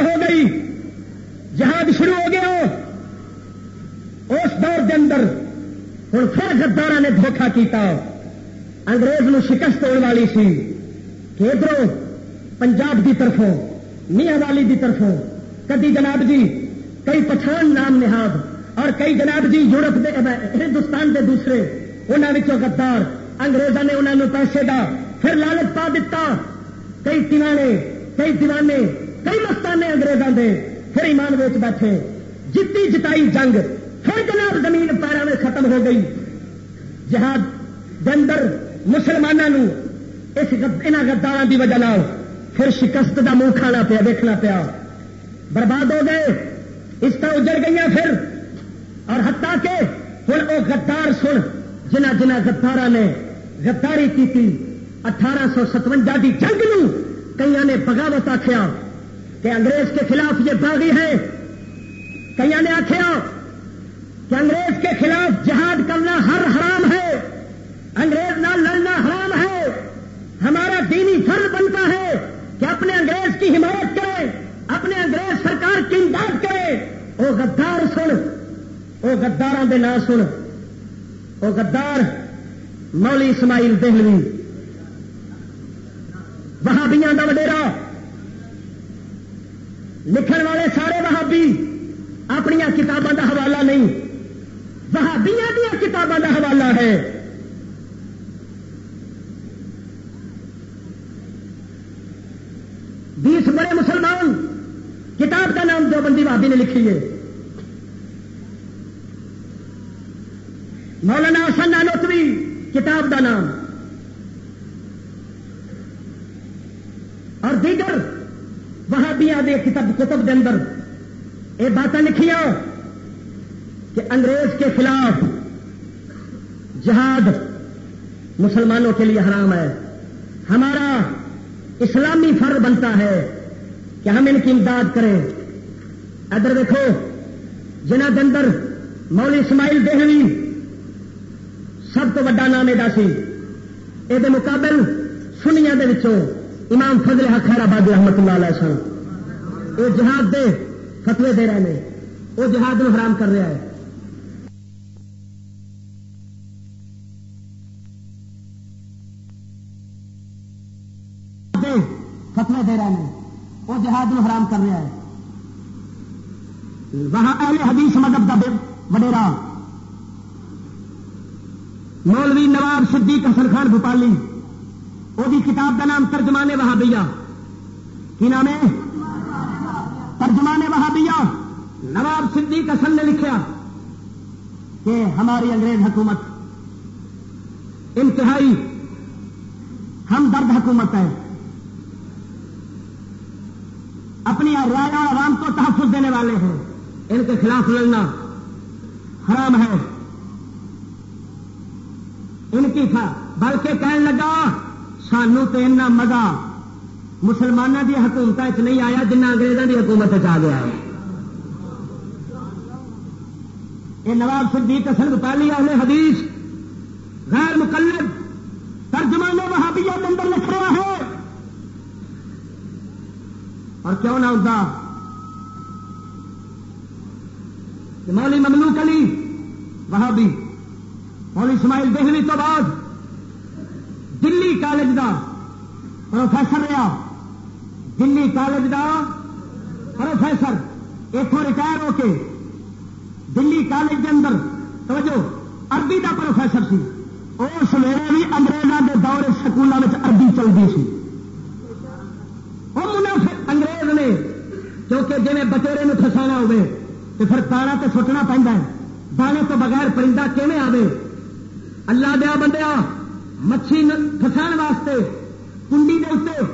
ہو گئی۔ جہاد شروع ہو گیا۔ اس دور کے اندر ہوں پھر گدارا نے دھوکھا کیتا۔ انگریز نو شکست ہونے والی سی۔ کہ ادھر پنجاب کی طرفوں، میاں والی کی طرفوں۔ کدی جناب جی کئی پچھان نام نہاد۔ اور کئی جناب جی یورپ دے ہندوستان کے دوسرے۔ انہوں گدار انگریزوں نے انہوں نے پیسے کا پھر لالچ پا دیتا کئی دیوانے کئی دیوانے کئی مستانے انگریزوں کے پھر ایمان ویچ بیٹھے۔ جتی جتائی جنگ پھر جناب زمین پیروں میں ختم ہو گئی۔ جہاد اندر مسلمانوں اس گدار کی وجہ پھر شکست کا منہ کھانا پیا دیکھنا پیا۔ برباد ہو گئے، اس طرح اجڑ گئی پھر۔ اور ہتا کے ہوں وہ گدار سن، جنہ جنہ گدار نے گداری کی اٹھارہ سو ستوجا کی جنگ نو کئی نے بغاوت آخیا کہ انگریز کے خلاف یہ باغی ہے۔ کئی نے آخیا کہ انگریز کے خلاف جہاد کرنا ہر حرام ہے۔ انگریز نہ لڑنا حرام ہے۔ ہمارا دینی فرض بنتا ہے کہ اپنے انگریز کی حمایت کرے اپنے انگریز سرکار کی امداد کرے وہ گدار سن وہ گداروں کے نام سن۔ وہ گدار مولی اسماعیل دہلوی۔ وہابیاں کا وڈیرا۔ لکھن والے سارے وہابی اپنی کتابوں کا حوالہ نہیں۔ وہابیاں دیا کتابوں کا حوالہ ہے۔ بیس بڑے مسلمان کتاب کا نام جو بندی بھابی نے لکھی ہے۔ مولانا حسن نانوتوی کتاب کا نام۔ اور دیگر وہاں بھی آدھے کتاب کتب کے اندر یہ باتیں لکھیا کہ انگریز کے خلاف جہاد مسلمانوں کے لیے حرام ہے۔ ہمارا اسلامی فرض بنتا ہے کہ ہم ان کی امداد کریں۔ ادھر دیکھو جنہ کے اندر مولی اسماعیل دہلی سب تو وا نام یہ مقابل سنیا امام فضل خیر آباد رحمت اللہ علیہ سن یہ جہاد دے فتوے دے رہے ہیں۔ وہ جہاد میں حرام کر رہا ہے فتوے دے رہے ہیں۔ وہ جہاد میں حرام کر رہا ہے وہاں اہل حدیث مذہب کا وڈیرا۔ مولوی نواب صدیق حسن خان بھوپالی۔ وہ کتاب کا نام ترجمانے وہابیا کی نام ہے؟ ترجمانے وہابیا نواب صدیق حسن نے لکھا کہ ہماری انگریز حکومت انتہائی ہم درد حکومت ہے۔ اپنی رائے اور عوام کو تحفظ دینے والے ہیں۔ ان کے خلاف لڑنا حرام ہے۔ ان کی تھا، بلکہ کہنے لگا سانو تو اتنا مزہ مسلمانوں کی حکومت نہیں آیا جنہ انگریزوں کی حکومت آ گیا ہے۔ یہ نواب صدیق حسن پہلی اہل حدیث، غیر مقلب ترجمان وہابیہ کے اندر لکھ رہا ہے۔ اور کیوں نہ ہوتا؟ مولی مملوک علی وہابی مولی اسماعیل دہلی تو بعد دلی کالج دا پروفیسر رہا۔ دلی کالج دا پروفیسر۔ اتوں ریٹائر ہو کے دلی کالج کے اندر، توجہ، عربی دا پروفیسر سی۔ اس ویلے بھی انگریزوں کے دور سکولوں میں عربی چلتی سی۔ وہ منافع انگریز نے کیونکہ جی بچے فسانا ہوئے تو پھر تارا تو سٹنا پہنتا ہے۔ دانے تو بغیر پرندہ کیون آئے اللہ دیا بندیا مچھی فسا واسطے، کنڈی کے اتنے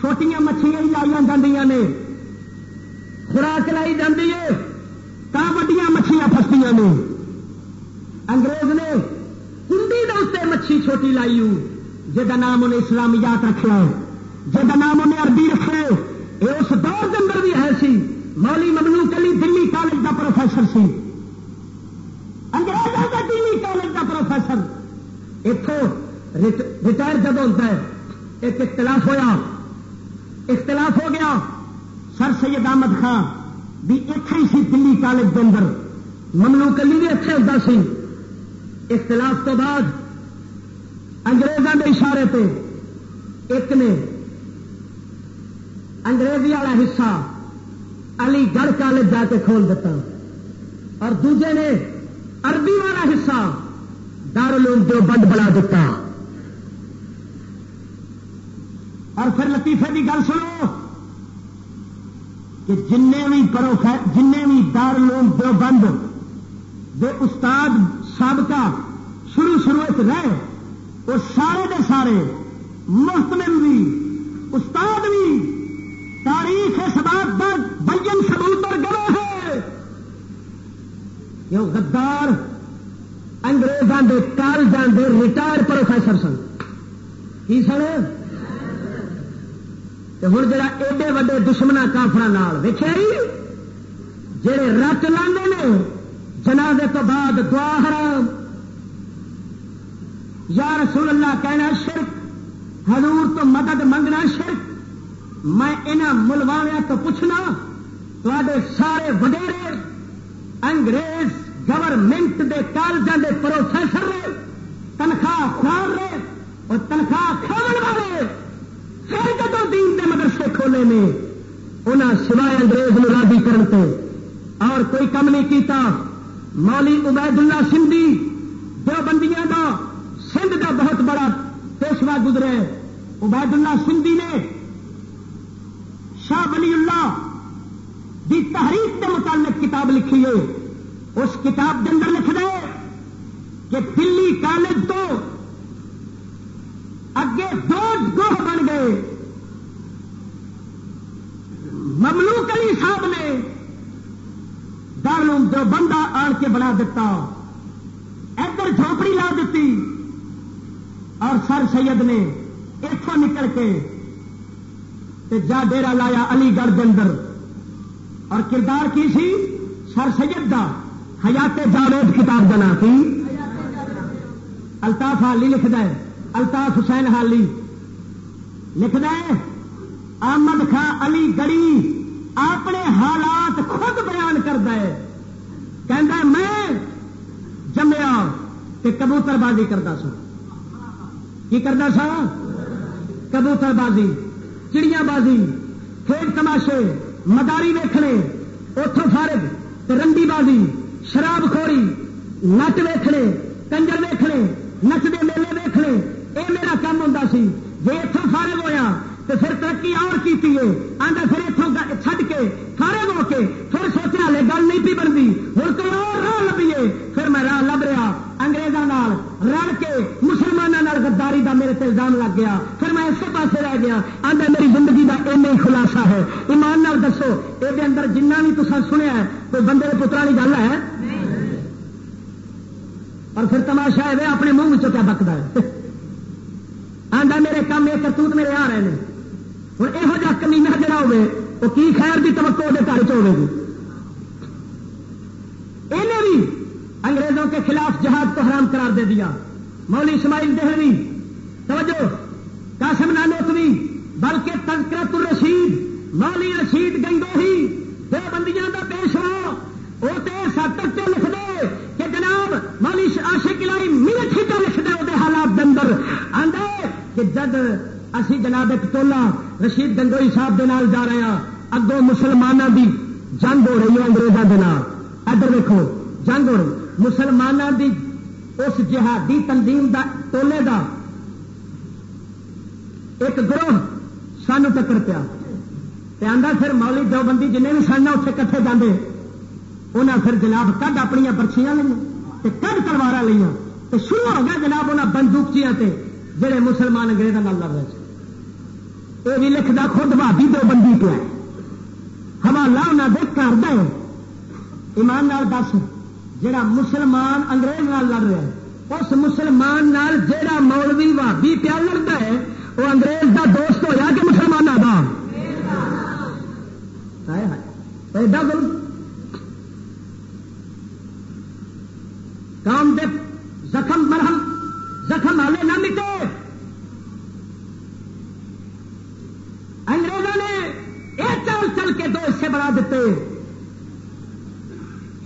چھوٹیاں مچھلیاں ہی لائی نے۔ خوراک لائی جاتی ہے، تا وڈیاں مچھلیاں فستی نے۔ انگریز نے کنڈی کے اتنے مچھی چھوٹی لائی جہاں نام انہیں اسلامیات رکھا جہاں نام انہیں عربی رکھے یہ اس دور کے اندر بھی ہے سی، مولی مملو کلی دلی کالج کا پروفیسر سی۔ انگریزوں کا دلی کالج کا پروفیسر۔ اتوں ریٹائر جب ہوتا ہے، ایک اختلاف ہوا اختلاف ہو گیا۔ سر سید احمد خان بھی اتے ہی سی دلی کالج کے اندر۔ مملو کلی بھی اتنے ہوتا سی۔ اختلاف تو بعد انگریزوں کے اشارے پہ ایک نے انگریزی والا حصہ علی گڑھ کالج جا کے کھول دیتا۔ اور دوجے نے عربی والا حصہ دارالعلوم جو بند بنا دیتا۔ اور پھر لطیفے کی گل سنو کہ جن بھی جن بھی دارالعلوم جو بند دے استاد سابقہ شروع شروع رہے، وہ سارے دے سارے محتمل بھی، استاد بھی، تاریخ اس بات پر بین ثبوت پر گرو ہے کہ وہ غدار انگریزوں کے کالجوں کے ریٹائر پروفیسر سن۔ کی سن؟ ہوں جا ایڈے وڈے دشمنا کافر ویچے جہے جی؟ رت لانے جنازے تو بعد دعا حرام۔ یا رسول اللہ، کہنا شرک، حضور تو مدد منگنا شرک۔ میں انہوں ملوایا تو پوچھنا تے سارے وڈیرے انگریز گورنمنٹ دے کالجوں دے پروفیسر تنخواہ خوار رہے اور تنخواہ کھان والے۔ پھر جب دین دے مدرسے کھولے نے انہیں سوائے انگریز مرادی کرتے اور کوئی کم نہیں کیتا۔ مولی عبید اللہ سندھی دو بندیاں دا، سندھ دا بہت بڑا پیشوا گزرے۔ عبید اللہ سندھی نے شاہ ولی اللہ دی تحریک کے متعلق کتاب لکھی ہے۔ اس کتاب کے اندر لکھ دے کہ دلی کالج تو اگے دو گروہ بن گئے۔ مملوک علی صاحب نے دارلوم جو بندہ آن کے بنا دیتا ادھر جھوپڑی لا دیتی اور سر سید نے اتوں نکل کے جا ڈیرا لایا علی گڑھ کے اندر۔ اور کردار کی سی؟ سر سید کا حیات جاوید کتاب بنا کی۔ الطاف حالی لکھ دے۔ الطاف حسین حالی۔ لکھ دے احمد خان علی گڑی اپنے حالات خود بیان کرتا ہے۔ کہ میں جمیا کہ کبوتر بازی کرتا سا کی کرتا سا کبوتر بازی چڑیا بازی کھیل تماشے، مداری ویکھنے اتوں فارغ رنڈی بازی، شراب خوری، نٹ ویخنے کنجر ویخنے نچتے میلے ویخنے یہ میرا کام ہوں سی جی اتوں فارغ ہوا تو پھر ترقی اور کی آدھا پھر اتوں چھڈ کے فارغ ہو کے پھر سوچنا لے گل نہیں پی بنتی۔ ہوں تو اور راہ لبیے؟ پھر میں راہ لب رہا اگریزوں رل کے مسلمانوں گداری کا میرے الزام لگ گیا۔ پھر میں اسی پاسے رہ گیا۔ آدھا میری زندگی کا ایسا ہی خلاصہ ہے۔ ایمان نال دسو یہ اندر جنہ بھی تصا سنیا کوئی بندے کے پترا کی گل ہے؟ اور پھر تماشا ہے اپنے منہ کیا بکتا ہے آدھا میرے کام یہ رہے ہیں ہوں یہو جا کمینا جڑا ہوے وہ کی خیر کی توقع وہ گھر چ ہوگی انہیں بھی انگریزوں کے خلاف جہاد کو حرام قرار دے دیا۔ مولی اسماعیل دہلوی، توجہ، قاسم نانوتوی، بلکہ تذکرت الرشید مولی رشید گنگو ہی دو بندیاں کا پیشوا وہ تو سب تک لکھ دے کہ جناب مولی آشے کلائی میرے ہی لکھ دے وہ حالات اندر۔ آدھے کہ جد اسی جناب ایک ٹولا رشید گنگوئی صاحب دے نال جا رہے ہیں اگوں مسلمانوں دی جنگ ہو رہی ہے انگریزوں کے نام ادھر دیکھو جنگ ہو رہی مسلمانوں دی اس جہادی تنظیم دا ٹولے دا ایک گروہ سان ٹکر پیا۔ آدھا پھر مولی دو بندی جن بھی سن اتنے کٹھے جانے انہیں پھر جناب کد اپنی برچیاں لیا کد تلوار لیا شروع ہو گیا جناب انہیں بندوقچیاں سے جہے مسلمان انگریزوں لڑ رہے تھے یہ بھی لکھتا خود بھابی دو بندی پہ حوالہ انہیں دیکھ کر دے ایمان دس، جڑا مسلمان انگریز نال لڑ رہا ہے، اس مسلمان نال جڑا مولوی بھابی پیا لڑتا ہے، وہ انگریز دا دوست ہوا کہ مسلمان کا کام دے زخم مرہم زخم والے نہ مٹے انگریزوں نے یہ چل چل کے بنا دیتے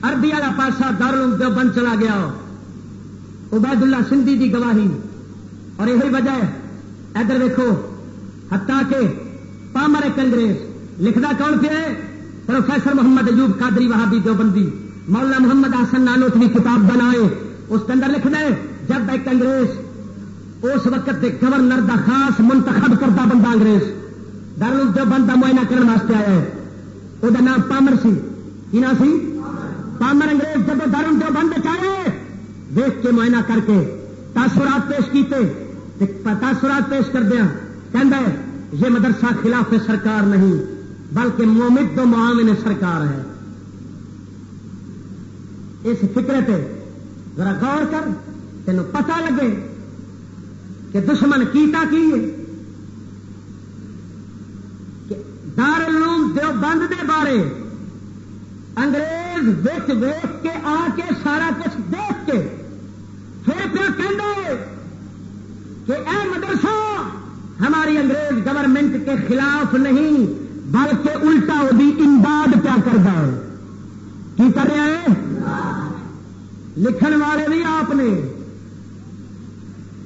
عربی والا پاسا دار بند چلا گیا عبید اللہ سندھی کی گواہی۔ اور یہ وجہ ہے۔ ادھر دیکھو ہتا کے پامر کنگریس لکھتا کون پہ پروفیسر محمد ایوب قادری وہابی دیوبندی۔ مولانا محمد حسن نانوتوی کتاب بنائے۔ اس کے اندر لکھ دے جب ایک انگریز اس وقت گورنر دا خاص منتخب کرتا بندہ انگریز۔ دار جو بندہ معائنہ کرنے واسطے آیا ہے۔ وہ نام پامر سی۔ کی نام سی؟ پامر انگریز جب دارن جو بند چاہے، دیکھ کے معائنہ کر کے تاثرات پیش کیتے تاثرات پیش کر دیا۔ کہ یہ مدرسہ خلاف سرکار نہیں، بلکہ مومد تو معاون سرکار ہے۔ اس فکر پہ ذرا غور کر تینوں پتا لگے کہ دشمن کیتا کی ہے۔ دار العلوم دیو بند دے بارے انگریز وچ ویچ کے آ کے سارا کچھ دیکھ کے پھر پھر کہ کہ اے مدرسہ، ہماری انگریز گورنمنٹ کے خلاف نہیں، بلکہ الٹا وہ بھی امداد کیا کرتا ہے۔ کی کر رہا ہے لکھن والے بھی آپ نے۔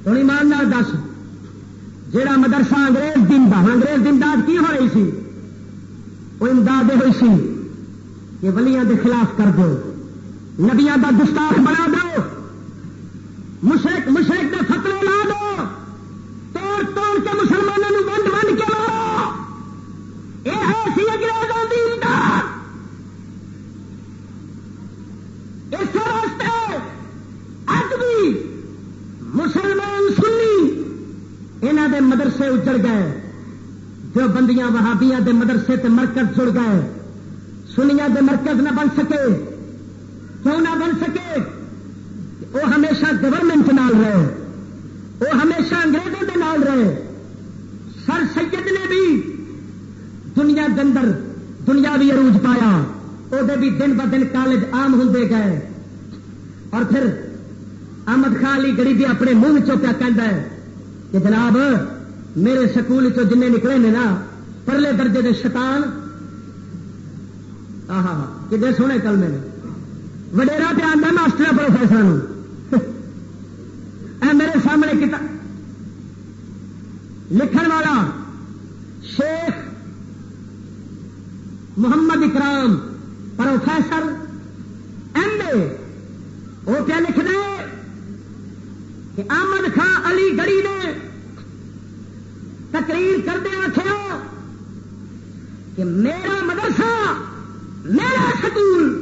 ہوں ایماندار دس جہا مدرسہ انگریز ہوں انگریز دمداد کی ہو رہی سی؟ وہ امداد ہوئی سی کہ ولیاں دے خلاف کر دو نبیا کا گستاخ بنا دو مشرق مشرق کے فتنے لا دو، توڑ توڑ کے مسلمانوں ونڈ ونڈ کے مارو یہ ہے سی انگریزوں کی امداد۔ اس واسطے اج بھی مسلمان سنی یہاں دے مدرسے اجڑ گئے، جو بندیاں وہابیاں دے مدرسے تے مرکز جڑ گئے۔ سنیا دے مرکز نہ بن سکے۔ کیوں نہ بن سکے؟ وہ ہمیشہ گورنمنٹ نال رہے۔ وہ ہمیشہ انگریزوں کے نال رہے۔ سر سید نے بھی دنیا کے اندر دنیا بھی عروج پایا۔ وہ بھی دن ب دن کالج آم ہوں گئے۔ اور پھر احمد خان علی گڑی بھی اپنے منہ پیا کہہ کہ جناب، میرے سکول چ جن نکلے نے نا، پرلے درجے کے شیطان کتنے سونے کل میرے وڈیرا پہ آتا ماسٹر پروفیسر میرے سامنے کتا، لکھن والا شیخ محمد اکرام پروفیسر ایم اے وہ کیا لکھ دے کہ احمد خان علی گڑھی نے تقریر کرتے آخیا کہ میرا مدرسہ میرا سکول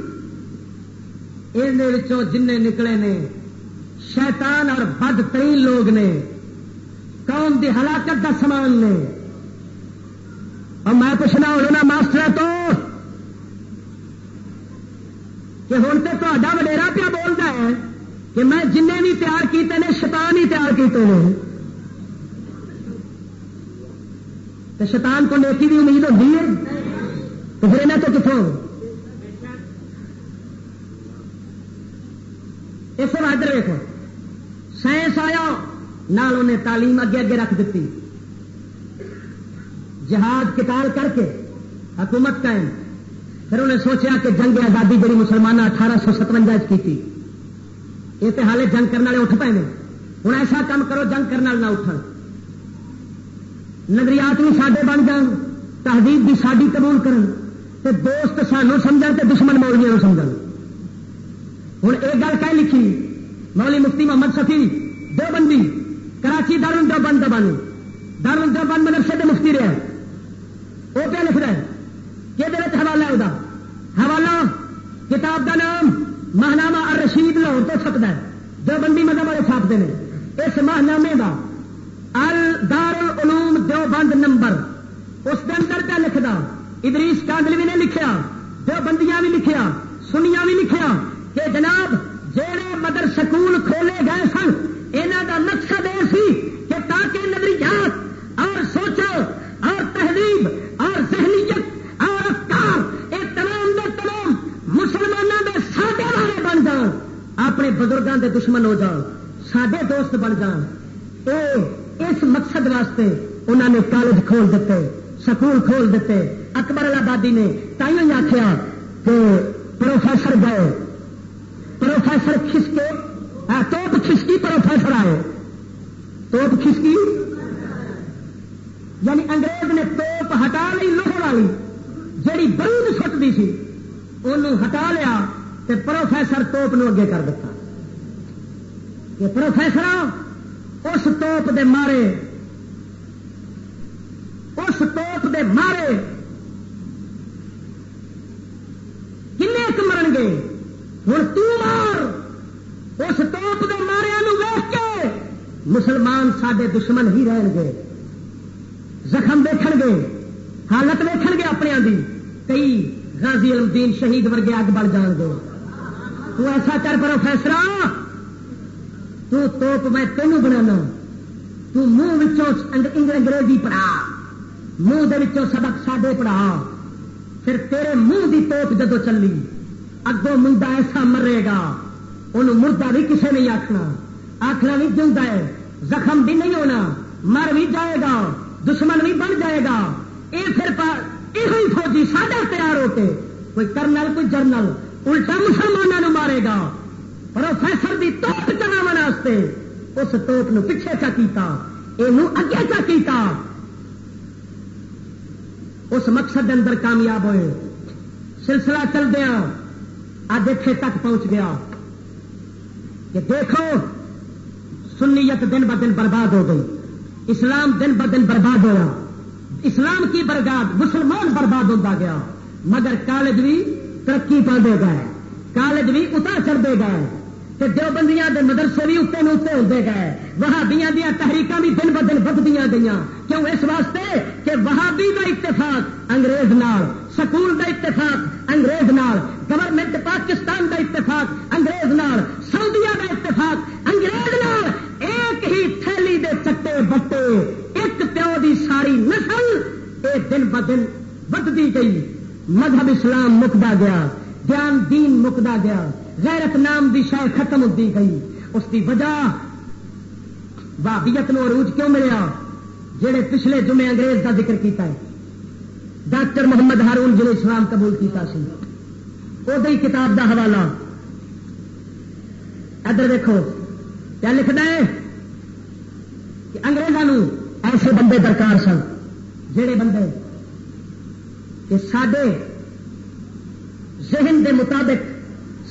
ان جن نکلے نے، شیطان اور بدترین لوگ نے، قوم دی ہلاکت کا سامان نے۔ اور میں پوچھنا ہونا ماسٹر تو، کہ ہوں تو تا وڈیرا پیا بولتا ہے کہ میں جن بھی تیار کیتے ہیں شیطان ہی تیار کیتے ہیں تو شیطان کو نیکی کی امید ہوتی ہے؟ تو پھر انہیں تو کتوں اس ادھر دیکھو سائنس آیا، نال انہیں تعلیم اگے اگے رکھ دیتی جہاد کتال کر کے حکومت قائم۔ پھر انہیں سوچا کہ جنگ آزادی جی مسلمان اٹھارہ سو ستوجا کی یہ تو حالے جنگ کرنے والے اٹھ پے ہوں ایسا کام کرو، جنگ کرنے والے نہ اٹھ نظریات بھی سڈے بن جان، تہذیب بھی ساری قبول کرن۔ تے دوست سانو سمجھ تے دشمن مولویا سمجھ ہوں ایک گل کہ لکھی مولی مفتی محمد سفی دو بندی کراچی دارن دو بند دبانی دارن دو بند مدرسے سے مفتی رہا وہ کیا لکھ رہا ہے کہ حوالہ ہے وہ حوالہ، کتاب کا نام ماہنامہ رشید لاہور تو سکتا ہے۔ جو بندی مذہب والے چھاپتے ہیں اس ماہنامے کا دار العلوم دیوبند نمبر، اس کے اندر کیا لکھتا؟ ادریس کاندلوی نے لکھیا دو بندیاں بھی لکھیا سنیا بھی لکھیا کہ جناب جہے مدر سکول کھولے گئے سن یہاں کا مقصد یہ سی کہ تاکہ نظریات اور سوچو اور تہذیب اور ذہنیت اور افکار یہ تمام دے تمام مسلمانوں کے سادے والے بن جان، اپنے بزرگوں کے دشمن ہو جان سڈے دوست بن جان۔ اے، اس مقصد واسطے انہوں نے کالج کھول دیتے، سکول کھول دیتے۔ اکبر آبادی نے تھی آخیا کہ پروفیسر گئے۔ پروفیسر کھسکے ہاں، توپ کھسکی پروفیسر آئے۔ توپ کھسکی؟ یعنی انگریز نے توپ ہٹا لی لوہے والی۔ جیڑی برود سٹتی سی انہوں ہٹا لیا تے پروفیسر توپ نو اگے کر دیتا کہ پروفیسر اس توپ دے مارے۔ اس توپ دے مارے۔ کن مرن گے ہوں تار اس توپ دے مارے ویخ کے مسلمان سڈے دشمن ہی رہن گے زخم دیکھ گے حالت ویکھ گے اپنے دی کئی غازی الدین شہید ورگے اگ بڑھ جان گے تو ایسا کر پروفیسر تو توپ میں تینوں بنانا تو منہ انگریزی پڑھا منہ دے سبق ساڈے پڑھا پھر تیرے منہ دی توپ جدو چلی اگوں منڈا ایسا مرے گا، انہوں مردہ بھی کسے نہیں آخنا آخنا بھی جلد ہے زخم بھی نہیں ہونا، مر بھی جائے گا، دشمن بھی بن جائے گا۔ یہ پھر یہ فوجی ساڈا تیار ہو کے کوئی کرنل، کوئی جرنل، الٹا مسلمانوں مارے گا۔ پروفیسر کی توپ چلاو اس توپ نو پیچھے چا کیتا یہ اگے چا کیتا۔ اس مقصد اندر کامیاب ہوئے۔ سلسلہ چل دیا آج اتنے تک پہنچ گیا۔ کہ دیکھو، سنیت دن ب دن برباد ہو گئی۔ اسلام دن ب دن برباد ہوا اسلام کی برباد مسلمان برباد ہوتا گیا۔ مگر کالج بھی ترقی پہ گئے۔ کالج بھی اتر چڑھتے گئے۔ دو بندیاں دے مدرسے بھی اتنے اتنے ہوتے گئے۔ وہابیاں دیا تحریک بھی دن ب دن بدتی گئی کیوں؟ اس واسطے کہ وہابی کا اتفاق انگریز نال سکول کا اتفاق، انگریز نال گورنمنٹ پاکستان کا اتفاق، انگریز نال سعودیا کا اتفاق، انگریز نال ایک ہی تھیلی دے چٹے بٹے، ایک پیو دی ساری نسل یہ دن ب دن بدتی گئی۔ مذہب اسلام مکدا گیا، جان دین مکدا گیا، غیرت نام دی شاید ختم ہوتی گئی۔ اس کی وجہ بابیت نو عروج کیوں ملیا؟ جہے پچھلے جمعے انگریز کا ذکر کیتا ہے۔ ڈاکٹر محمد ہارون جنہیں اسلام قبول کیتا سی۔ وہ کتاب دا حوالہ۔ ادھر دیکھو کیا لکھنا ہے؟ کہ انگریزوں ایسے بندے درکار سن جہے بندے کہ سڈے ذہن دے مطابق،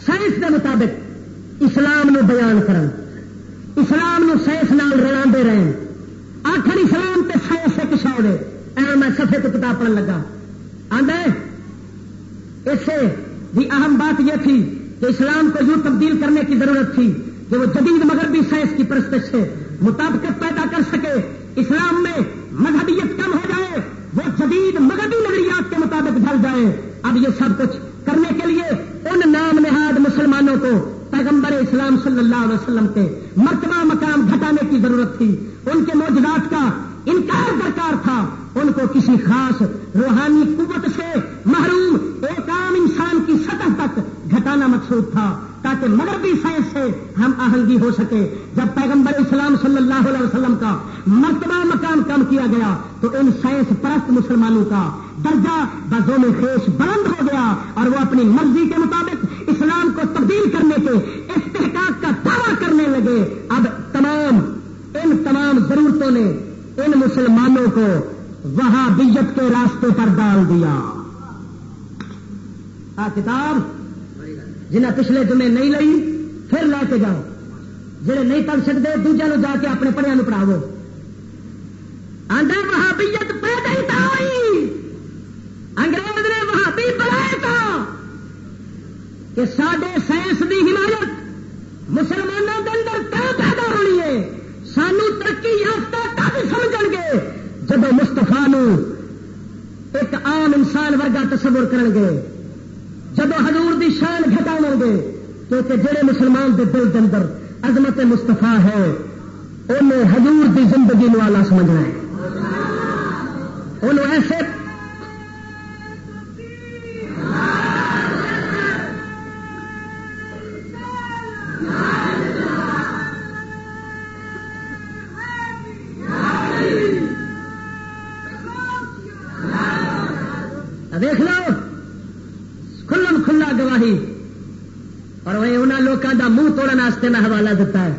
سائنس کے مطابق اسلام نو بیان کرن۔ اسلام نو سائنس نال رلا رہے آخر اسلام تے سائنس ایک شاید میں سفے تو کتاب پڑھن لگا۔ آدھے اسے بھی اہم بات یہ تھی کہ اسلام کو یوں تبدیل کرنے کی ضرورت تھی کہ وہ جدید مغربی سائنس کی پرست سے مطابقت پیدا کر سکے۔ اسلام میں مذہبیت کم ہو جائے، وہ جدید مغربی نظریات کے مطابق ڈھل جائے۔ اب یہ سب کچھ کرنے کے لیے ان نام نہاد مسلمانوں کو پیغمبر اسلام صلی اللہ علیہ وسلم کے مرتبہ مقام گھٹانے کی ضرورت تھی۔ ان کے موجودات کا انکار درکار تھا۔ ان کو کسی خاص روحانی قوت سے محروم ایک عام انسان کی سطح تک گھٹانا مقصود تھا۔ تاکہ مغربی سائنس سے ہم آہنگی ہو سکے۔ جب پیغمبر اسلام صلی اللہ علیہ وسلم کا مرتبہ مقام کم کیا گیا، تو ان سائنس پرست مسلمانوں کا درجہ بزوں میں خیش بلند ہو گیا اور وہ اپنی مرضی کے مطابق اسلام کو تبدیل کرنے کے استحقاق کا دعویٰ کرنے لگے۔ اب تمام، ان تمام ضرورتوں نے مسلمانوں کو وہاں بیت کے راستے پر ڈال دیا۔ آ کتاب، جنہیں پچھلے جمعے نہیں لئی، پھر لے کے جاؤ۔ جہے نہیں پڑھ سکتے دوجے جا کے اپنے پڑھیا پڑھاو آدھا وہاں بیت پیدا ہی انگریز نے وہاں بھی بڑھایا تھا کہ سڈے سائنس کی حمایت مسلمانوں کے اندر کیا پیدا ہونی ہے سانو ترقی یافتہ کب سمجھ گے جب مستفا ایک عام انسان ورگا تصور کرن گے۔ جب حضور دی شان گھٹا گے کیونکہ جڑے مسلمان دے دل کے اندر عظمت مستفا ہے، انہیں حضور دی زندگی نوالا سمجھنا ہے۔ انہوں ایسے منہ توڑنے میں حوالہ دیتا ہے۔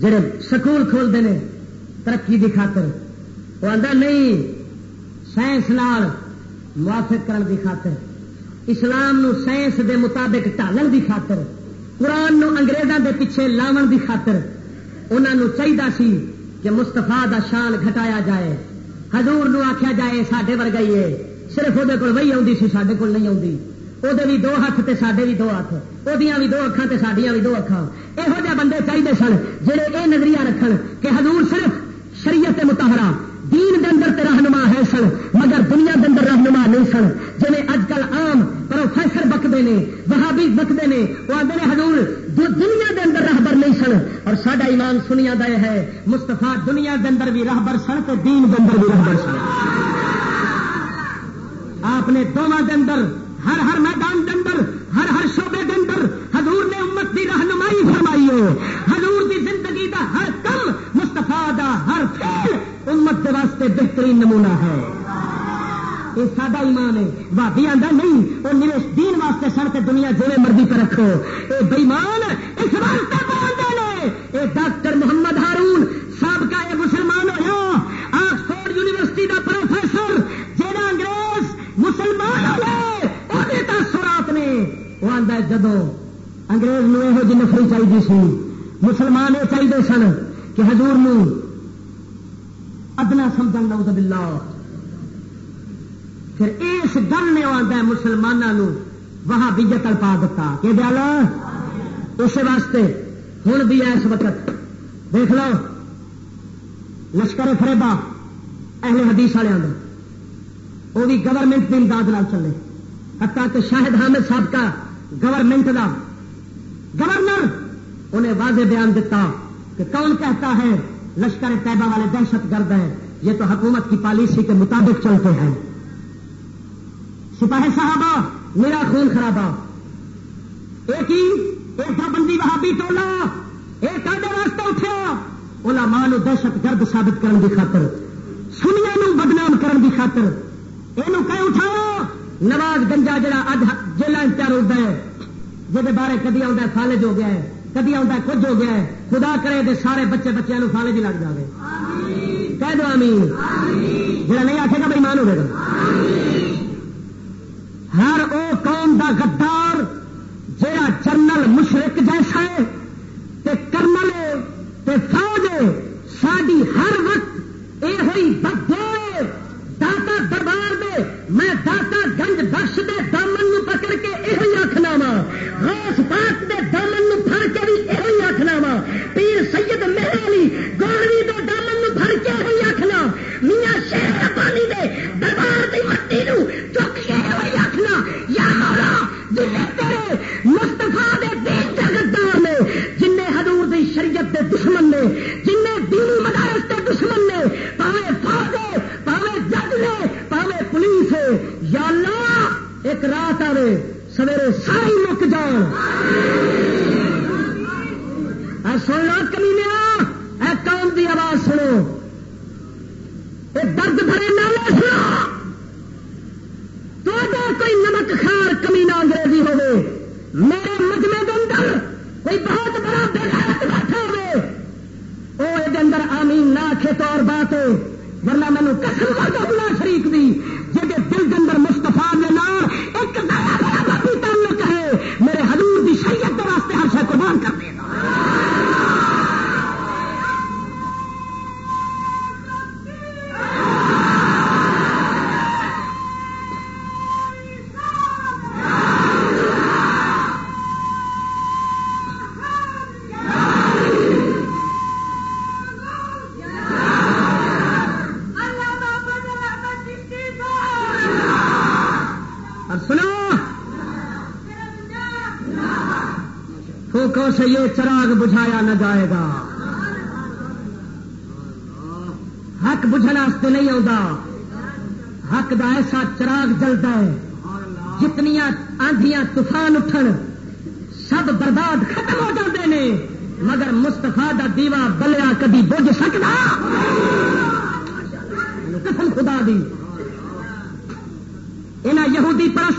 جڑے سکول کھولتے ہیں، ترقی کی خاطر۔ وہ آتا نہیں، سائنس نال موافق کرن دی خاطر۔ اسلام نو سائنس دے مطابق ٹالن دی خاطر۔ قرآن نو انگریزاں دے پیچھے لاون دی خاطر۔ انہوں چاہیے سی کہ مستفا دا شان گھٹایا جائے۔ حضور نو آخیا جائے سڈے ورگا ہی ہے۔ صرف وہ وہی آتی سی سڈے کول نہیں آتی وہ بھی دو ہاتھ تے سڈے بھی دو ہاتھ وہ بھی دو اکھان تے سڈیا بھی دو اکھان یہو جہ بندے چاہیے سن جہے یہ نظریہ رکھن کہ حضور صرف شریعت متحرا دین دے اندر تے رہنما ہے سن مگر دنیا دے اندر رہنما نہیں سن جی اج کل آم پروفیسر بکتے ہیں وہابی بکتے ہیں وہ آدھے حضور دنیا دے اندر رہبر نہیں سن اور سڈا ایمان سنیا دے ہے مستفا دنیا دے اندر بھی رہبر سن تو دین دے اندر بھی رہبر سن آپ نے دونوں دے اندر ہر ہر میدان کے اندر، ہر ہر شعبے کے اندر حضور نے امت کی رہنمائی فرمائی ہے۔ حضور کی زندگی کا ہر کم مستفا دا ہر فیل امت کے واسطے بہترین نمونہ ہے۔ یہ ساڈا ایمان ہے۔ بھابی آتا نہیں، وہ نویش دین واسطے سن کے دنیا جی مرضی پہ رکھو۔ یہ بےمان اس واسطے بولتے ہیں۔ یہ ڈاکٹر محمد ہارون سابقہ کا یہ مسلمان ہوا آکسفورڈ یونیورسٹی کا پروفیسر جہاں انگریز مسلمان ہوئے وہ تاثرات نے وہ آتا جدو انگریز نو یہ جی نفری چاہیے سی، مسلمان یہ چاہیے سن کہ حضور نو ادنا سمجھ لو باللہ۔ پھر اس گل نے آتا ہے مسلمانوں وہاں بیجت پا دیتا کہ دیا اس واسطے ہوں بھی ہے اس وقت۔ دیکھ لو، لشکر فریبا، اہل حدیث والوں وہ بھی گورنمنٹ کی امداد چلے۔ حتیٰ کہ شاہد حامد صاحب کا گورنمنٹ کا گورنر انہیں واضح بیان دیتا کہ کون کہتا ہے لشکر طیبہ والے دہشت گرد ہیں، یہ تو حکومت کی پالیسی کے مطابق چلتے ہیں۔ سپاہی صاحبہ میرا خون خرابا ایک ہی، ایک بندی وہابی ٹولا، ایک آدھے واسطے اٹھا اولا ماں دہشت گرد ثابت کرنے کی خاطر سنیا نو بدنام کرنے کی خاطر۔ یہ کہ نواز گنجا جڑا اج جیل تیار ہوتا ہے جہد بارے کدی آتا فالج ہو گیا ہے کدی آتا کچھ ہو گیا ہے خدا کرے دے سارے بچے بچوں فالج ہی لگ جائے کہہ دو امین جڑا نہیں آخے گا بھائی مان ہوگا ہر او قوم دا گدار جہا جنرل مشرق جیسا ہے تے کرنل تے فوج ساری ہر وقت یہ ہوئی بدے داتا دربار میں داتا گنج بخش دے دامن پکڑ کے یہ آخنا وا روس پاک دے دامن پھڑ کے بھی یہ آخنا وا پیر سید مہر علی گوڑوی دے دامن پھڑ کے یہ آخنا میاں شہر پانی دے دربار کی مٹی نو چک کے یہ آخنا یا مولا تیرے مستفا دے دین جگتدار نے جن حضور دی شریعت دے دشمن نے جن دینی مدارس دے دشمن نے پاوے جج نے پاوے پولیس یا اللہ، ایک رات آئے سویرے ساری مک جان۔ سن لو کمی اے قوم دی آواز سنو۔ اے درد بھرے نالے سنو۔ تو کوئی نمک خار کمی نہ انگریزی ہوگی میرے مجمے کے اندر کوئی بہت بڑا بیٹھا ہوگی وہ یہ اندر آمین نہ آخے اور بات ہے ورنہ مینو کسم کر دو بلا شریف دی۔ لوگوں سے یہ چراغ بجھایا نہ جائے گا۔ حق بجھنا واسطے نہیں آتا حق دا ایسا چراغ جلتا ہے جتنی آندیاں طوفان اٹھن، سب برباد ختم ہو جاتے ہیں مگر مستفا دا دیوا بلیا کبھی بج سکتا قسم خدا دی۔ یہودی پرست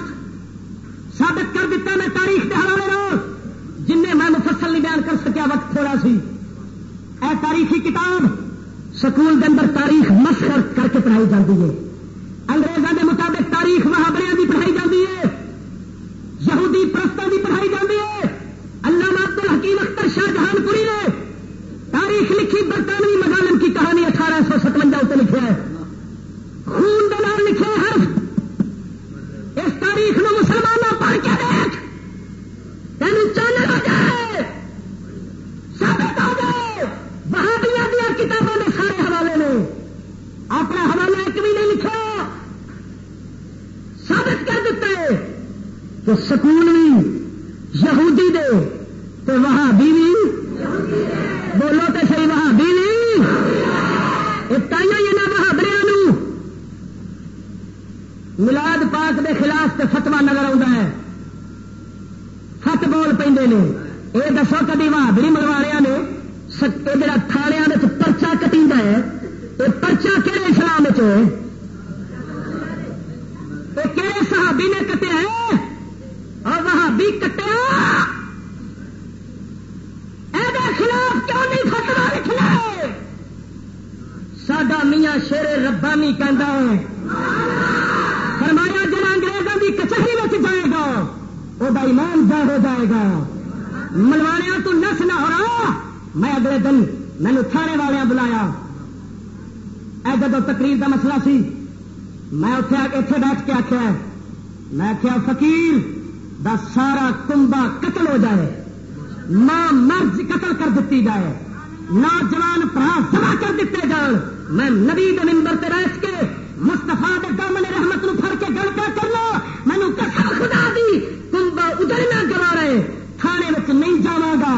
میں نبی ممبر تے رہس کے مستفا دے دامن رحمت نو پھڑ کے گل کر لو مینو قسم خدا دی کنبا ادھر نہ گوا رہے، تھانے وچ نہیں جاواں گا۔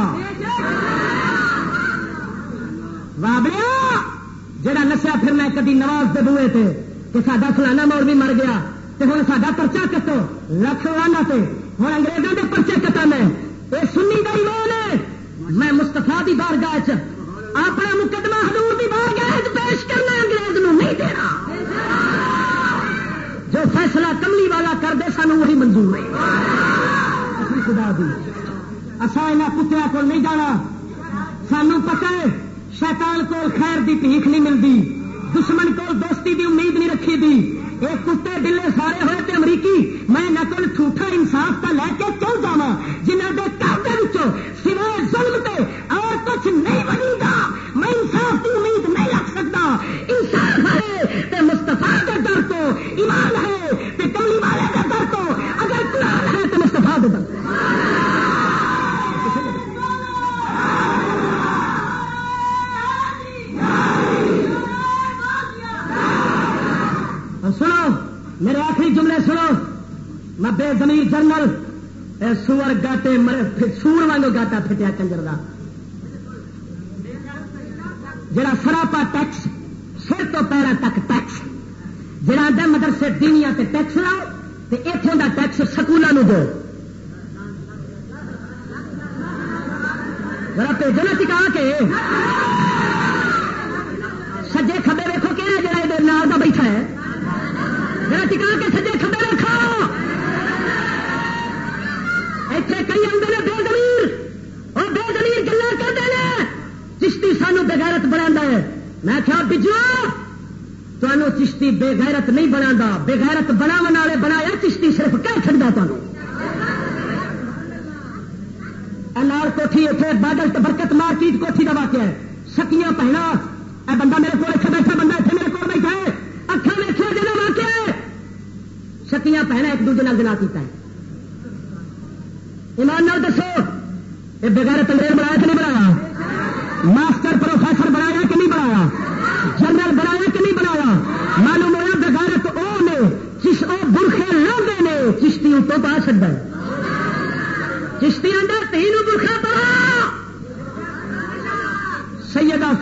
وابڑیا جڑا نشا پھر میں کدی نواز دے بوئے تے، کہ ساڈا فلانا مول بھی مر گیا، تے ہن ساڈا پرچہ کٹو، لکھ لانا تے، ہن انگریزاں دے پرچے کتا میں۔ اے سنی دا ایمان ہے، میں مصطفی دی بارگاہ کر سانو وہی منظور ہے۔ خدا دی۔ اصا یہاں کتوں کو نہیں جانا۔ سانو پتا ہے، شیطان کو خیر دی پیخ نہیں ملتی دشمن کو دوستی دی امید نہیں رکھی دی۔ یہ کتے ڈلے سارے ہوئے تھے امریکی، میں نقل جھوٹا انصاف کا لے کے کیوں جاواں؟ ٹھٹیا کنجر کا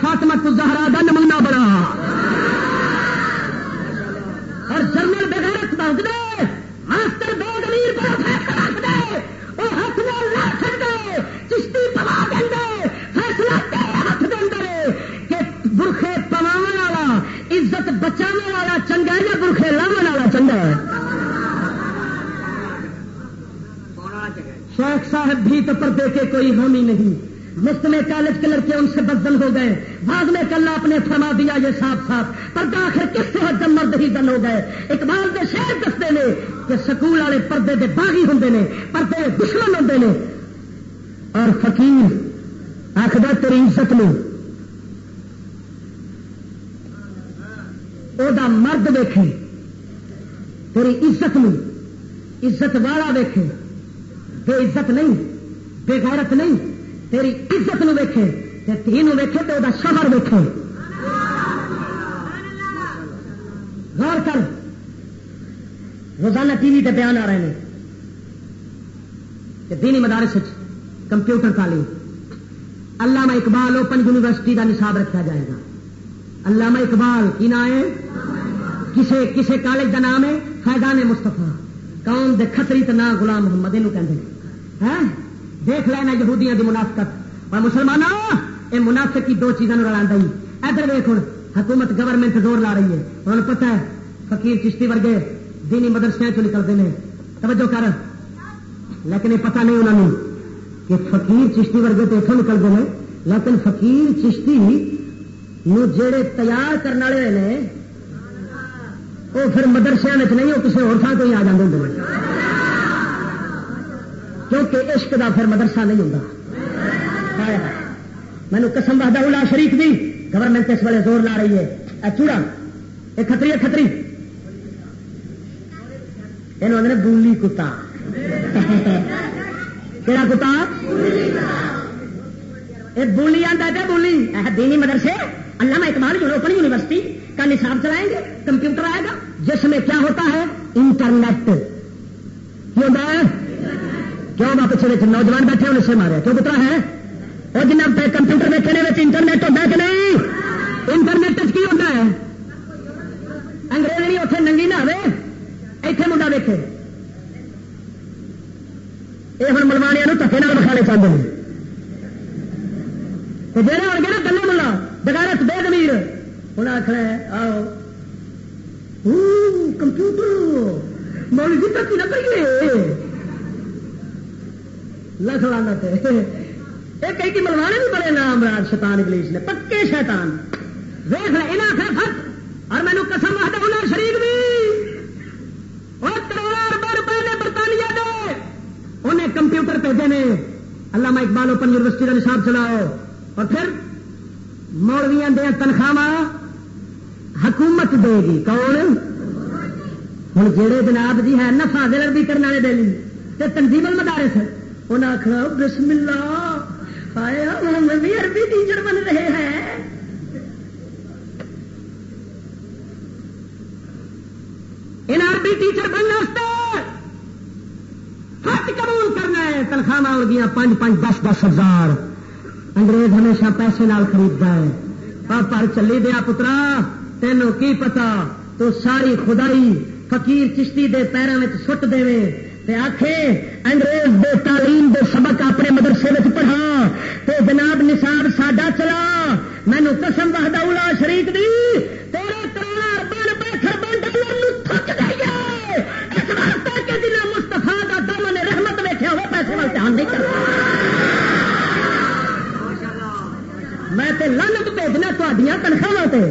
فاطمہ زہرا کا نمونا بنا۔ اور جنرل بغیرت بہت دے۔ ماسٹر بے امیر بہت دے۔ وہ ہاتھ چشتی پوا دیں فیصلہ ہاتھ کہ برخے والا، عزت والا چنگا یا برخے لاؤن والا چنگا شیخ صاحب بھی تو پردے کے کوئی حامی نہیں۔ مفت میں کالج کے لڑکے ان سے بدل ہو گئے۔ بعد میں کل آپ نے فرما دیا یہ صاف صاف۔ پردہ آخر کس سے جب مرد ہی دن ہو گئے؟ اقبال کے شہر دستے نے کہ سکول والے پردے کے باغی ہوں نے، پردے دشمن ہوں نے۔ اور فقیر آخر تیری عزت میں وہ مرد ویکھے، تیری عزت میں عزت والا ویکھے۔ بے عزت نہیں، بے غیرت نہیں۔ تیری عزت نو ویکھے تین ویکھے تو وہ شہر ویکھے۔ غور کر۔ روزانہ ٹی وی پہ بیان آ رہے ہیں۔ کہ دینی مدارس کمپیوٹر تعلیم۔ علامہ اقبال اوپن یونیورسٹی کا نصاب رکھا جائے گا۔ علامہ اقبال کی نام ہے؟ کسے کسے کالج کا نام ہے؟ فیضان مستفا قوم دے خطری تو نام غلام محمد یہ کہتے ہیں۔ ہاں؟ دیکھ لینا یہودیاں دی منافقت۔ اور مسلمانوں یہ منافق کی دو چیزوں رلا ادھر ویخ ہوں حکومت گورنمنٹ زور لا رہی ہے۔ انہوں پتا ہے، فقیر چشتی ورگے دینی مدرسے چ نکلتے ہیں۔ توجہ کر۔ لیکن یہ پتا نہیں انہوں نے کہ فقیر چشتی ورگے تو اتوں نکلتے ہیں۔ لیکن فقیر چشتی جڑے تیار کرنے والے نے، وہ پھر مدرسے نہیں، وہ کسی اور آ جاتے ہوں کیونکہ عشق کا پھر مدرسہ نہیں ہوتا مینو قسم بہدا الا شریف بھی گورنمنٹ اس ویلے زور لا رہی ہے۔ چوڑا یہ کتری ہے کتری یہ آدھے بولی کتا۔ کہڑا کتا؟ یہ بولی آتا ہے بولی؟ دینی مدرسے، علامہ اقبال اوپن یونیورسٹی کا نصاب چلائیں گے، کمپیوٹر آئے گا، جس میں کیا ہوتا ہے؟ انٹرنیٹ۔ کیوں ہے؟ کیوں آپ پیچھے نوجوان بیٹھے انہیں سے مارے۔ کیوں پترا ہے اور جن کمپیوٹر میں کہنے انٹرنیٹ ہوتا کہ نہیں انٹرنیٹ کی ہوتا ہے؟ انگریز نہیں اتنے ننگی نہ ہوئے۔ اتنے منڈا دیکھے یہ ہوں ملوانیا دکے نال بکھانے چاہتے ہیں تو جہاں ہو گئے نا گلے ملا بغیرت بے زمیر انہیں آخر آؤ۔ کمپیوٹر! مول جی تک نہ کریے۔ لکھ لانا یہ کئی کی ملوانے بھی بڑے نام راج شیطان انگلش نے، پکے شیطان۔ ویخ لے آخر فٹ اور مینو قسم وحدہ انہیں شریف بھی۔ اور کروڑا اربا روپئے نے برطانیہ دے۔ انہیں کمپیوٹر بھیجے نے۔ علامہ اقبال اوپن یونیورسٹی کا نصاب چلاؤ۔ اور پھر مولویا دیا تنخواہ حکومت دے گی۔ کون؟ ہوں جہے جناب جی ہے نا فاضل عربی کرنے والے دلی تے تنظیم المدارس۔ انہیں آخر بسم اللہ آیا ہم بھی عربی ٹیچر بن رہے ہیں. ان عربی ٹیچر بننے خط قبول کرنا ہے، تنخواہ ہو گیا پانچ پانچ دس دس ہزار۔ انگریز ہمیشہ پیسے نال خریدتا ہے۔ پر چلی دیا پترا، تینوں کی پتا؟ تو ساری خدائی فقیر چشتی دے پیروں میں سٹ دے تے آخے انگریز دے تعلیم دے سبق اپنے مدرسے میں پڑھا تے جناب نصاب ساڈا چلا مینو قسم بہدا الا شریف دی، تیرے کروڑا بن بیٹھر بن ڈالر نو تھک گئی اس واسطے کہ جنہیں مستفا کا دم نے رحمت ویٹیا ہو، پیسے وال دھیان نہیں کر میں تے لانت بھیجنا تنخواہ سے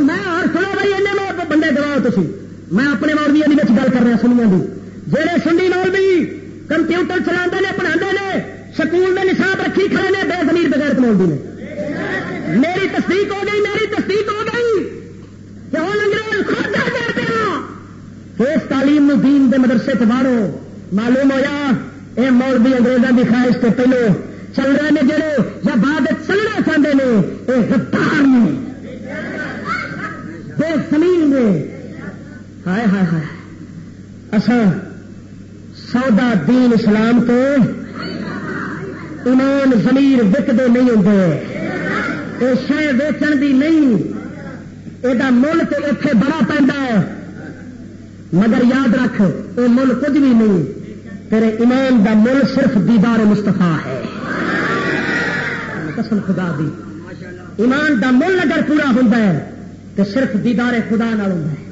میں اور سنو بھائی این بندے گواؤ تھی میں اپنے مولوی کی گل کر رہا سنیا کی جہے سنی مولوی کمپیوٹر چلا پڑھا نے، سکول میں نصاب رکھی کھڑے نے، بے زمیر بغیر مولوی نے۔ میری تصدیق ہو گئی، میری تصدیق ہو گئی کہ ہوں انگریز خود کرتے ہیں ہاں۔ اس تعلیم دین دے مدرسے تبارو معلوم ہوا یہ مولوی انگریزوں کی خواہش سے پہلو چل رہے ہیں جڑے، یا بعد چلنا چاہتے ہیں یہ رفتار نے۔ بے زمین میں ہائے ہائے ہائے۔ اچھا، اصا سودا دین اسلام تو ایمان زمیر وکتے نہیں ہوں یہ شہ ویچن کی نہیں یہ مل تو اتے بڑا پہ مگر یاد رکھ یہ مل کچھ بھی نہیں، تیرے ایمان دا مل صرف دیدار مستفا ہے۔ قسم خدا دی۔ ایمان دا مل اگر پورا ہوتا ہے تو صرف دیدار خدا نال ہوں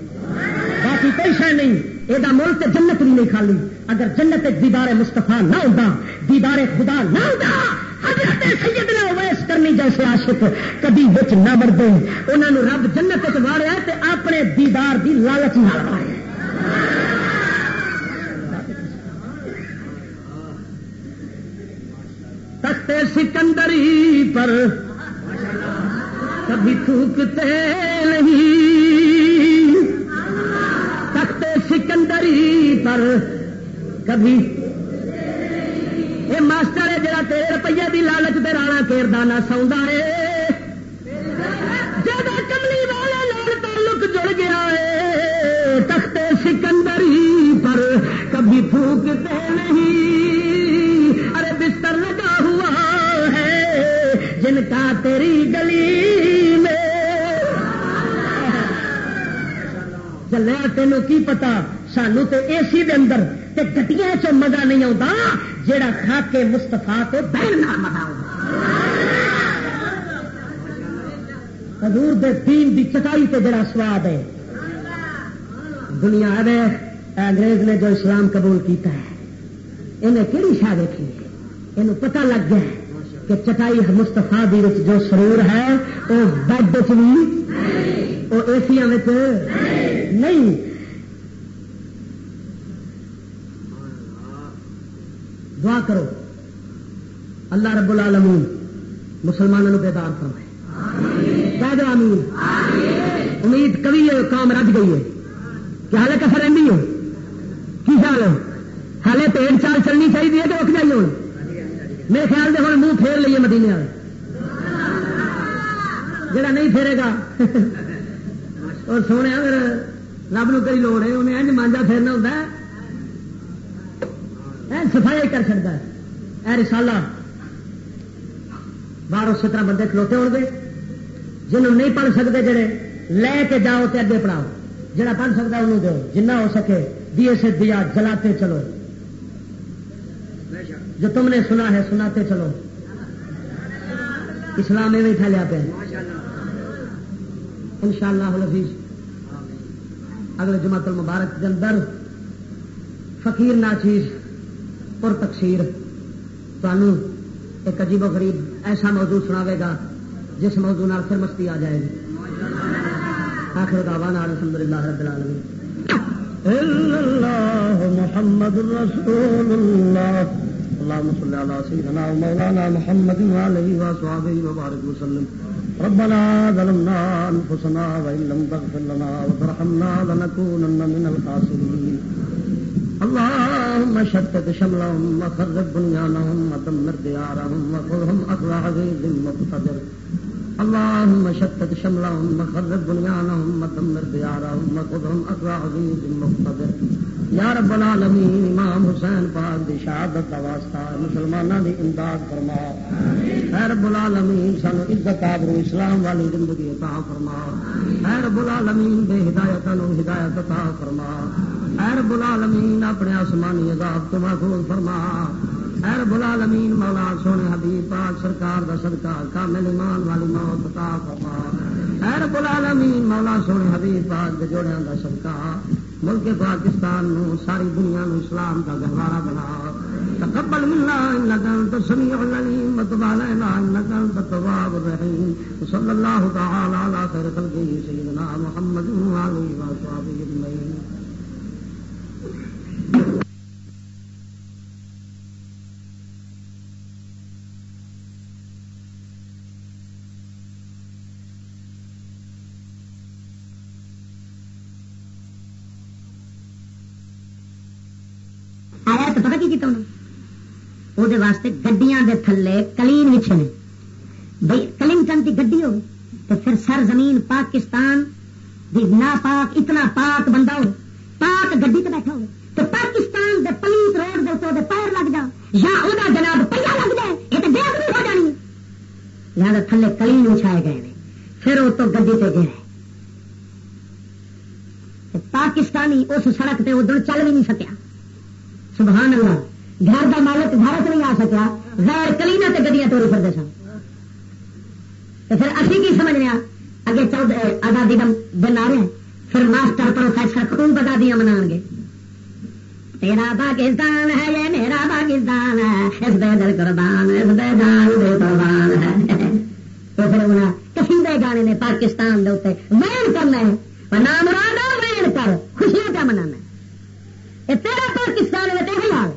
کوئی شہ نہیں یہ مل تو جنت بھی نہیں خالی۔ اگر جنت دیدار مستفا نہ ہوتا، دیدار خدا نہ ہوتا، حضرت سیدنا ویس کرنی جیسے عاشق کبھی بچ نہ مرد انہوں نے رب جنت چاڑیا اپنے دیدار کی لالچ نہ مارے تخت سکندری پر کبھی تھوکتے نہیں۔ پر کبھی۔ یہ ماسٹر ہے جڑا تیرے روپیے کی لالچ دے رانا کیردانا سوندا ہے جب کملی والے لال تعلق جڑ گیا ہے تخت سکندری پر کبھی تھوکتے نہیں۔ ارے بستر لگا ہوا ہے، جن کا تیری گلی میں۔ چلے تینوں کی پتا؟ سانو تے اے سی دے اندر تے گٹیاں چ مزہ نہیں آتا جہاں کھا کے مستفا تو بہن مزہ حضور دے دین دی چٹائی تے جڑا سواد ہے۔ دنیا ہے انگریز نے جو اسلام قبول کیتا ہے، انہیں کہڑی شاہ دیکھی؟ یہ پتہ لگ گیا کہ چٹائی مستفا دی جو سرور ہے، وہ بیڈ چ وہ اے سی نہیں۔ دعا کرو۔ اللہ رب العالمین مسلمانوں بیدار فرمائے۔ کہہ امین امید کبھی ہے، کام رج گئی ہے۔ کہ حالے کسر رہی ہو کی خیال ہے؟ حالے پیڑ چال چلنی چاہیے کہ رک جائیے ہوں میرے خیال سے ہوں منہ پھیر لیے مدینے والے۔ جڑا نہیں پھیرے گا۔ اور سونے، اگر رب نو کئی لوڑ ہے، انہیں اج مانجا پھیرنا ہوتا ہے۔ صفائی کر سکتا ہے۔ اے رسالہ باہر اسی طرح بندے کھلوتے ہو گے۔ جنہوں نہیں پڑھ سکتے جڑے لے کے جاؤ تے اگے پڑھاؤ۔ جڑا پڑھ سکتا انہوں دو جنہ ہو سکے، دیے سے دیا جلاتے چلو۔ جو تم نے سنا ہے، سناتے چلو۔ اسلام میں پھیلیا پہ ان شاء اللہ حفیظ اگلے جماعت المبارک کے اندر فقیر ناچیز پر تقسیر تمہوں ایک عجیب و غریب ایسا موضوع سناوے گا، جس موضوع نال پھر مستی آ جائے گی۔ آخر دعوان الحمد للہ رب العالمین۔ اللہ محمد رسول اللہ اللهم صل على سيدنا ومولانا محمد وعليه وصحبه وبارك وسلم۔ ربنا ظلمنا انفسنا وان لم تغفر لنا وترحمنا لنكونن من الخاسرين اللهم شتت شملهم وخرب بنيانهم ودمر ديارهم وخذهم أخذ عزيز مقتدر. اللهم شتت شملهم وخرب بنيانهم ودمر ديارهم وخذهم أخذ عزيز مقتدر. یا رب العالمین امام حسین پاک دی شہادت دا واسطہ مسلمانوں دی امداد فرما۔ اے رب العالمین سانو عزت آبرو اسلام والی زندگی عطا فرما۔ اے رب العالمین بے ہدایت نو ہدایت عطا فرما۔ اے رب العالمین، اپنے آسمانی عذاب تو محفوظ فرما۔ اے رب العالمین، مولا سونے حبیب پاک سرکار دا صدقہ، کامل ایمان والی موت عطا فرما۔ اے رب العالمین، مولا سونے حبیب پاک دے جوڑیاں دا صدقہ۔ ملک پاکستان نو، ساری دنیا نو اسلام کا گہوارا بنا۔ تقبل منا انك انت السميع العليم وتب علينا انك انت التواب الرحيم وصلى الله تعالى على خير خلقه سيدنا محمد وعلى اله وصحبه اجمعين وہ واسطے گڈیاں دے تھلے کلین وچھے نے بھائی کلنٹن کی گڈی ہو تو پھر سر زمین پاکستان دی نا پاک اتنا پاک بندہ ہو پاک گڈی تے بیٹھا ہو تو پاکستان دے پلیت روڈ دے تو دے پیر لگ جا یا او جناب پیا لگ جائے یہ تو بے ہو جانی لہذا تھلے کلین وچھائے گئے ہیں پھر وہ تو گڈی تے گرے پاکستانی اس سڑک تے ادھر چل بھی نہیں سکیا سبحان اللہ گھر کا مالک گھر نہیں آ سکیا، غیر کلینا تے گڈیاں توڑی پھرتے سن۔ تو پھر اسی کی سمجھ رہے اگے چودہ آزادی کا دن آ رہے ہیں۔ پھر ماسٹر پروفیسر خوب آزادیاں منا گے۔ تیرا پاکستان ہے، یہ میرا پاکستان ہے۔ اس دے دل قربان، اس دے جان دے قربان ہے۔ تو پھر انہیں کسی گانے نے پاکستان دے وین کرنا ہے۔ نام رانا وین کر، خوشیاں کیا منانا ہے؟ یہ تیرا پاکستان میں تو حال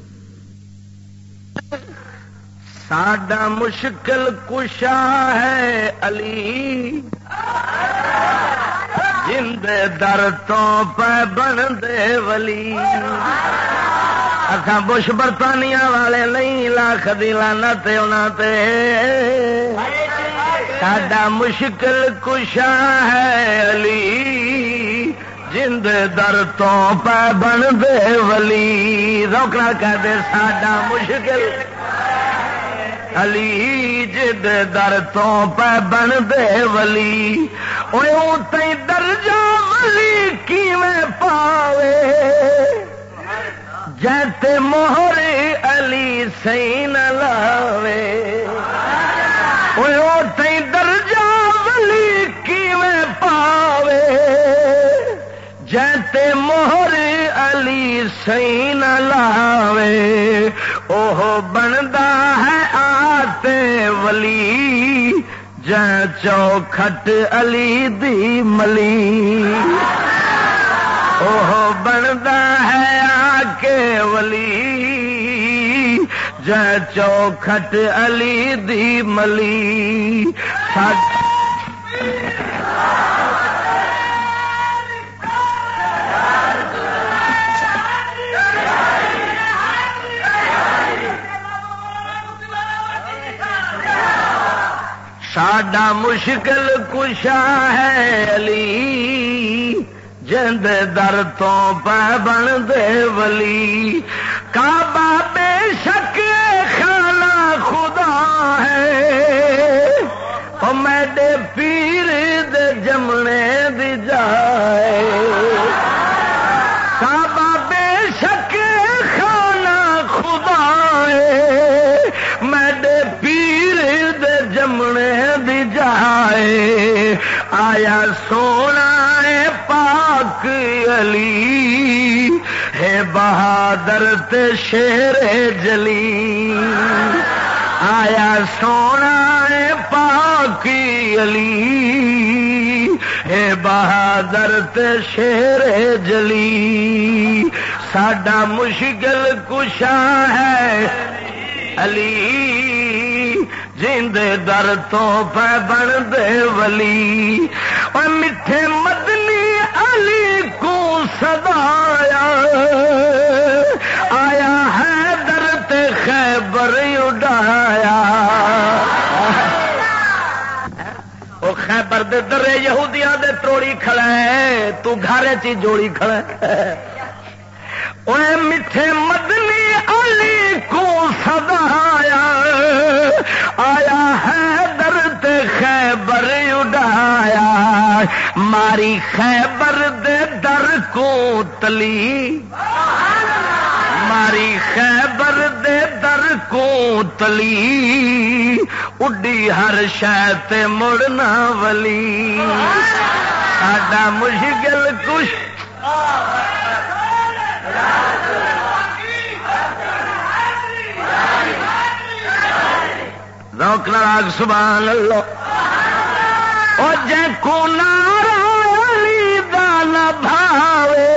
ساڈا مشکل کشا ہے علی۔ جند در تو پہ بن دے ولی۔ اصا بش برطانیہ والے نہیں، لاکھ دی لانا تے تے۔ ساڈا مشکل کشا ہے علی۔ جند در تو پہ بن دے ولی۔ روکنا کہہ دے، ساڈا مشکل علی جد در تو پہ بن دے ولی۔ تی درجہ ولی کی میں پاوے؟ جیتے موہر علی سی نہ لاوے تی درجہ ولی کی میں پاوے؟ جیتے موہر علی سی نہ لاوے۔ وہ بنتا ہے آتے ولی چوکھٹ علی دی ملی۔ وہ بنتا ہے آ کے ولی چوکھٹ علی دی ملی۔ ساڈا مشکل کشا ہے علی۔ جند در تو پہ بن دے ولی۔ کعبہ بے شک خانہ خدا ہے۔ میڈے پیر دے جمنے دی جائے۔ جمنے دی جائے۔ آیا سونا ہے پاک علی۔ ہے بہادر تے شیر جلی۔ آیا سونا ہے پاک علی۔ ہے بہادر تے شیر جلی۔ ساڈا مشکل کشا ہے علی۔ جند در تو پہ بن دے ولی۔ اور میٹھے مدنی علی کو سدایا آیا۔ ہے در تے خیبر اڈایا۔ وہ خیبر دے درے یہودیاں دے توڑی کھڑا ہے، تو گھر چی جوڑی کھڑا ہے۔ میٹھے مدنی کو سدایا آیا ہے درد خیبر اڈایا ماری خیبر دے در کو تلی۔ ماری خیبر دے در کو تلی، اڈی ہر شہ مڑنا ولی۔ ساڈا مشکل کچھ روک راگ، سبحان اللہ۔ او جے کو نارالی دان بھاوے،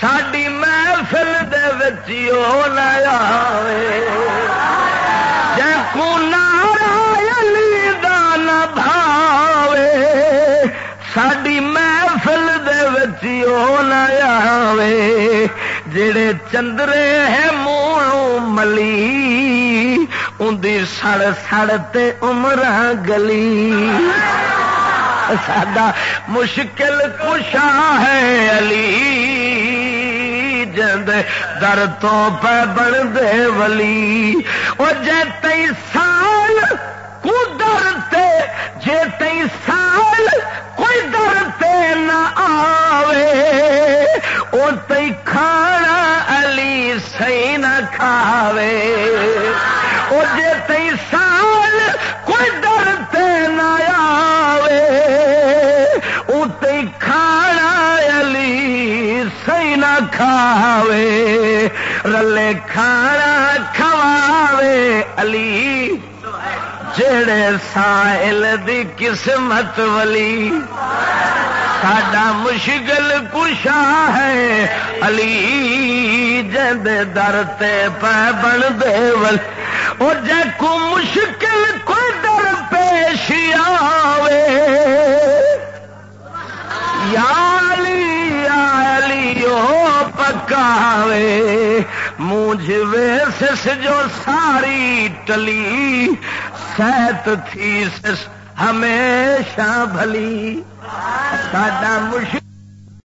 ساڈی محفل دے وچیو نہ آوے۔ جے کو نارالی دان بھاوے، ساڈی محفل دے وچیو نہ آوے۔ جڑے چندرے ہے منہ ملی اندی سڑ سڑ تے عمر گلی۔ ساڈا مشکل کشا ہے علی۔ جند در تو پہ بن دے ولی۔ وہ جے تئی سال کو ڈرتے جے تئی سال آوے او کھانا علی سی نہ کھاوے۔ او جے تئی سال کوئی ڈرتے نہ آوے۔ او کھانا علی سی نہ کھاوے۔ رلے کھانا کھواوے علی۔ جڑے سائل دی قسمت ولی، ساڈا مشکل کشا ہے۔ علی جد در تے پہ بن دے ول اور جے کو مشکل کوئی در پیش آوے۔ یا علی یا علی، او پکاوے۔ مونج ویسس جو ساری ٹلی۔ سیت تھی ہمیشہ بھلی ساڈا مشکل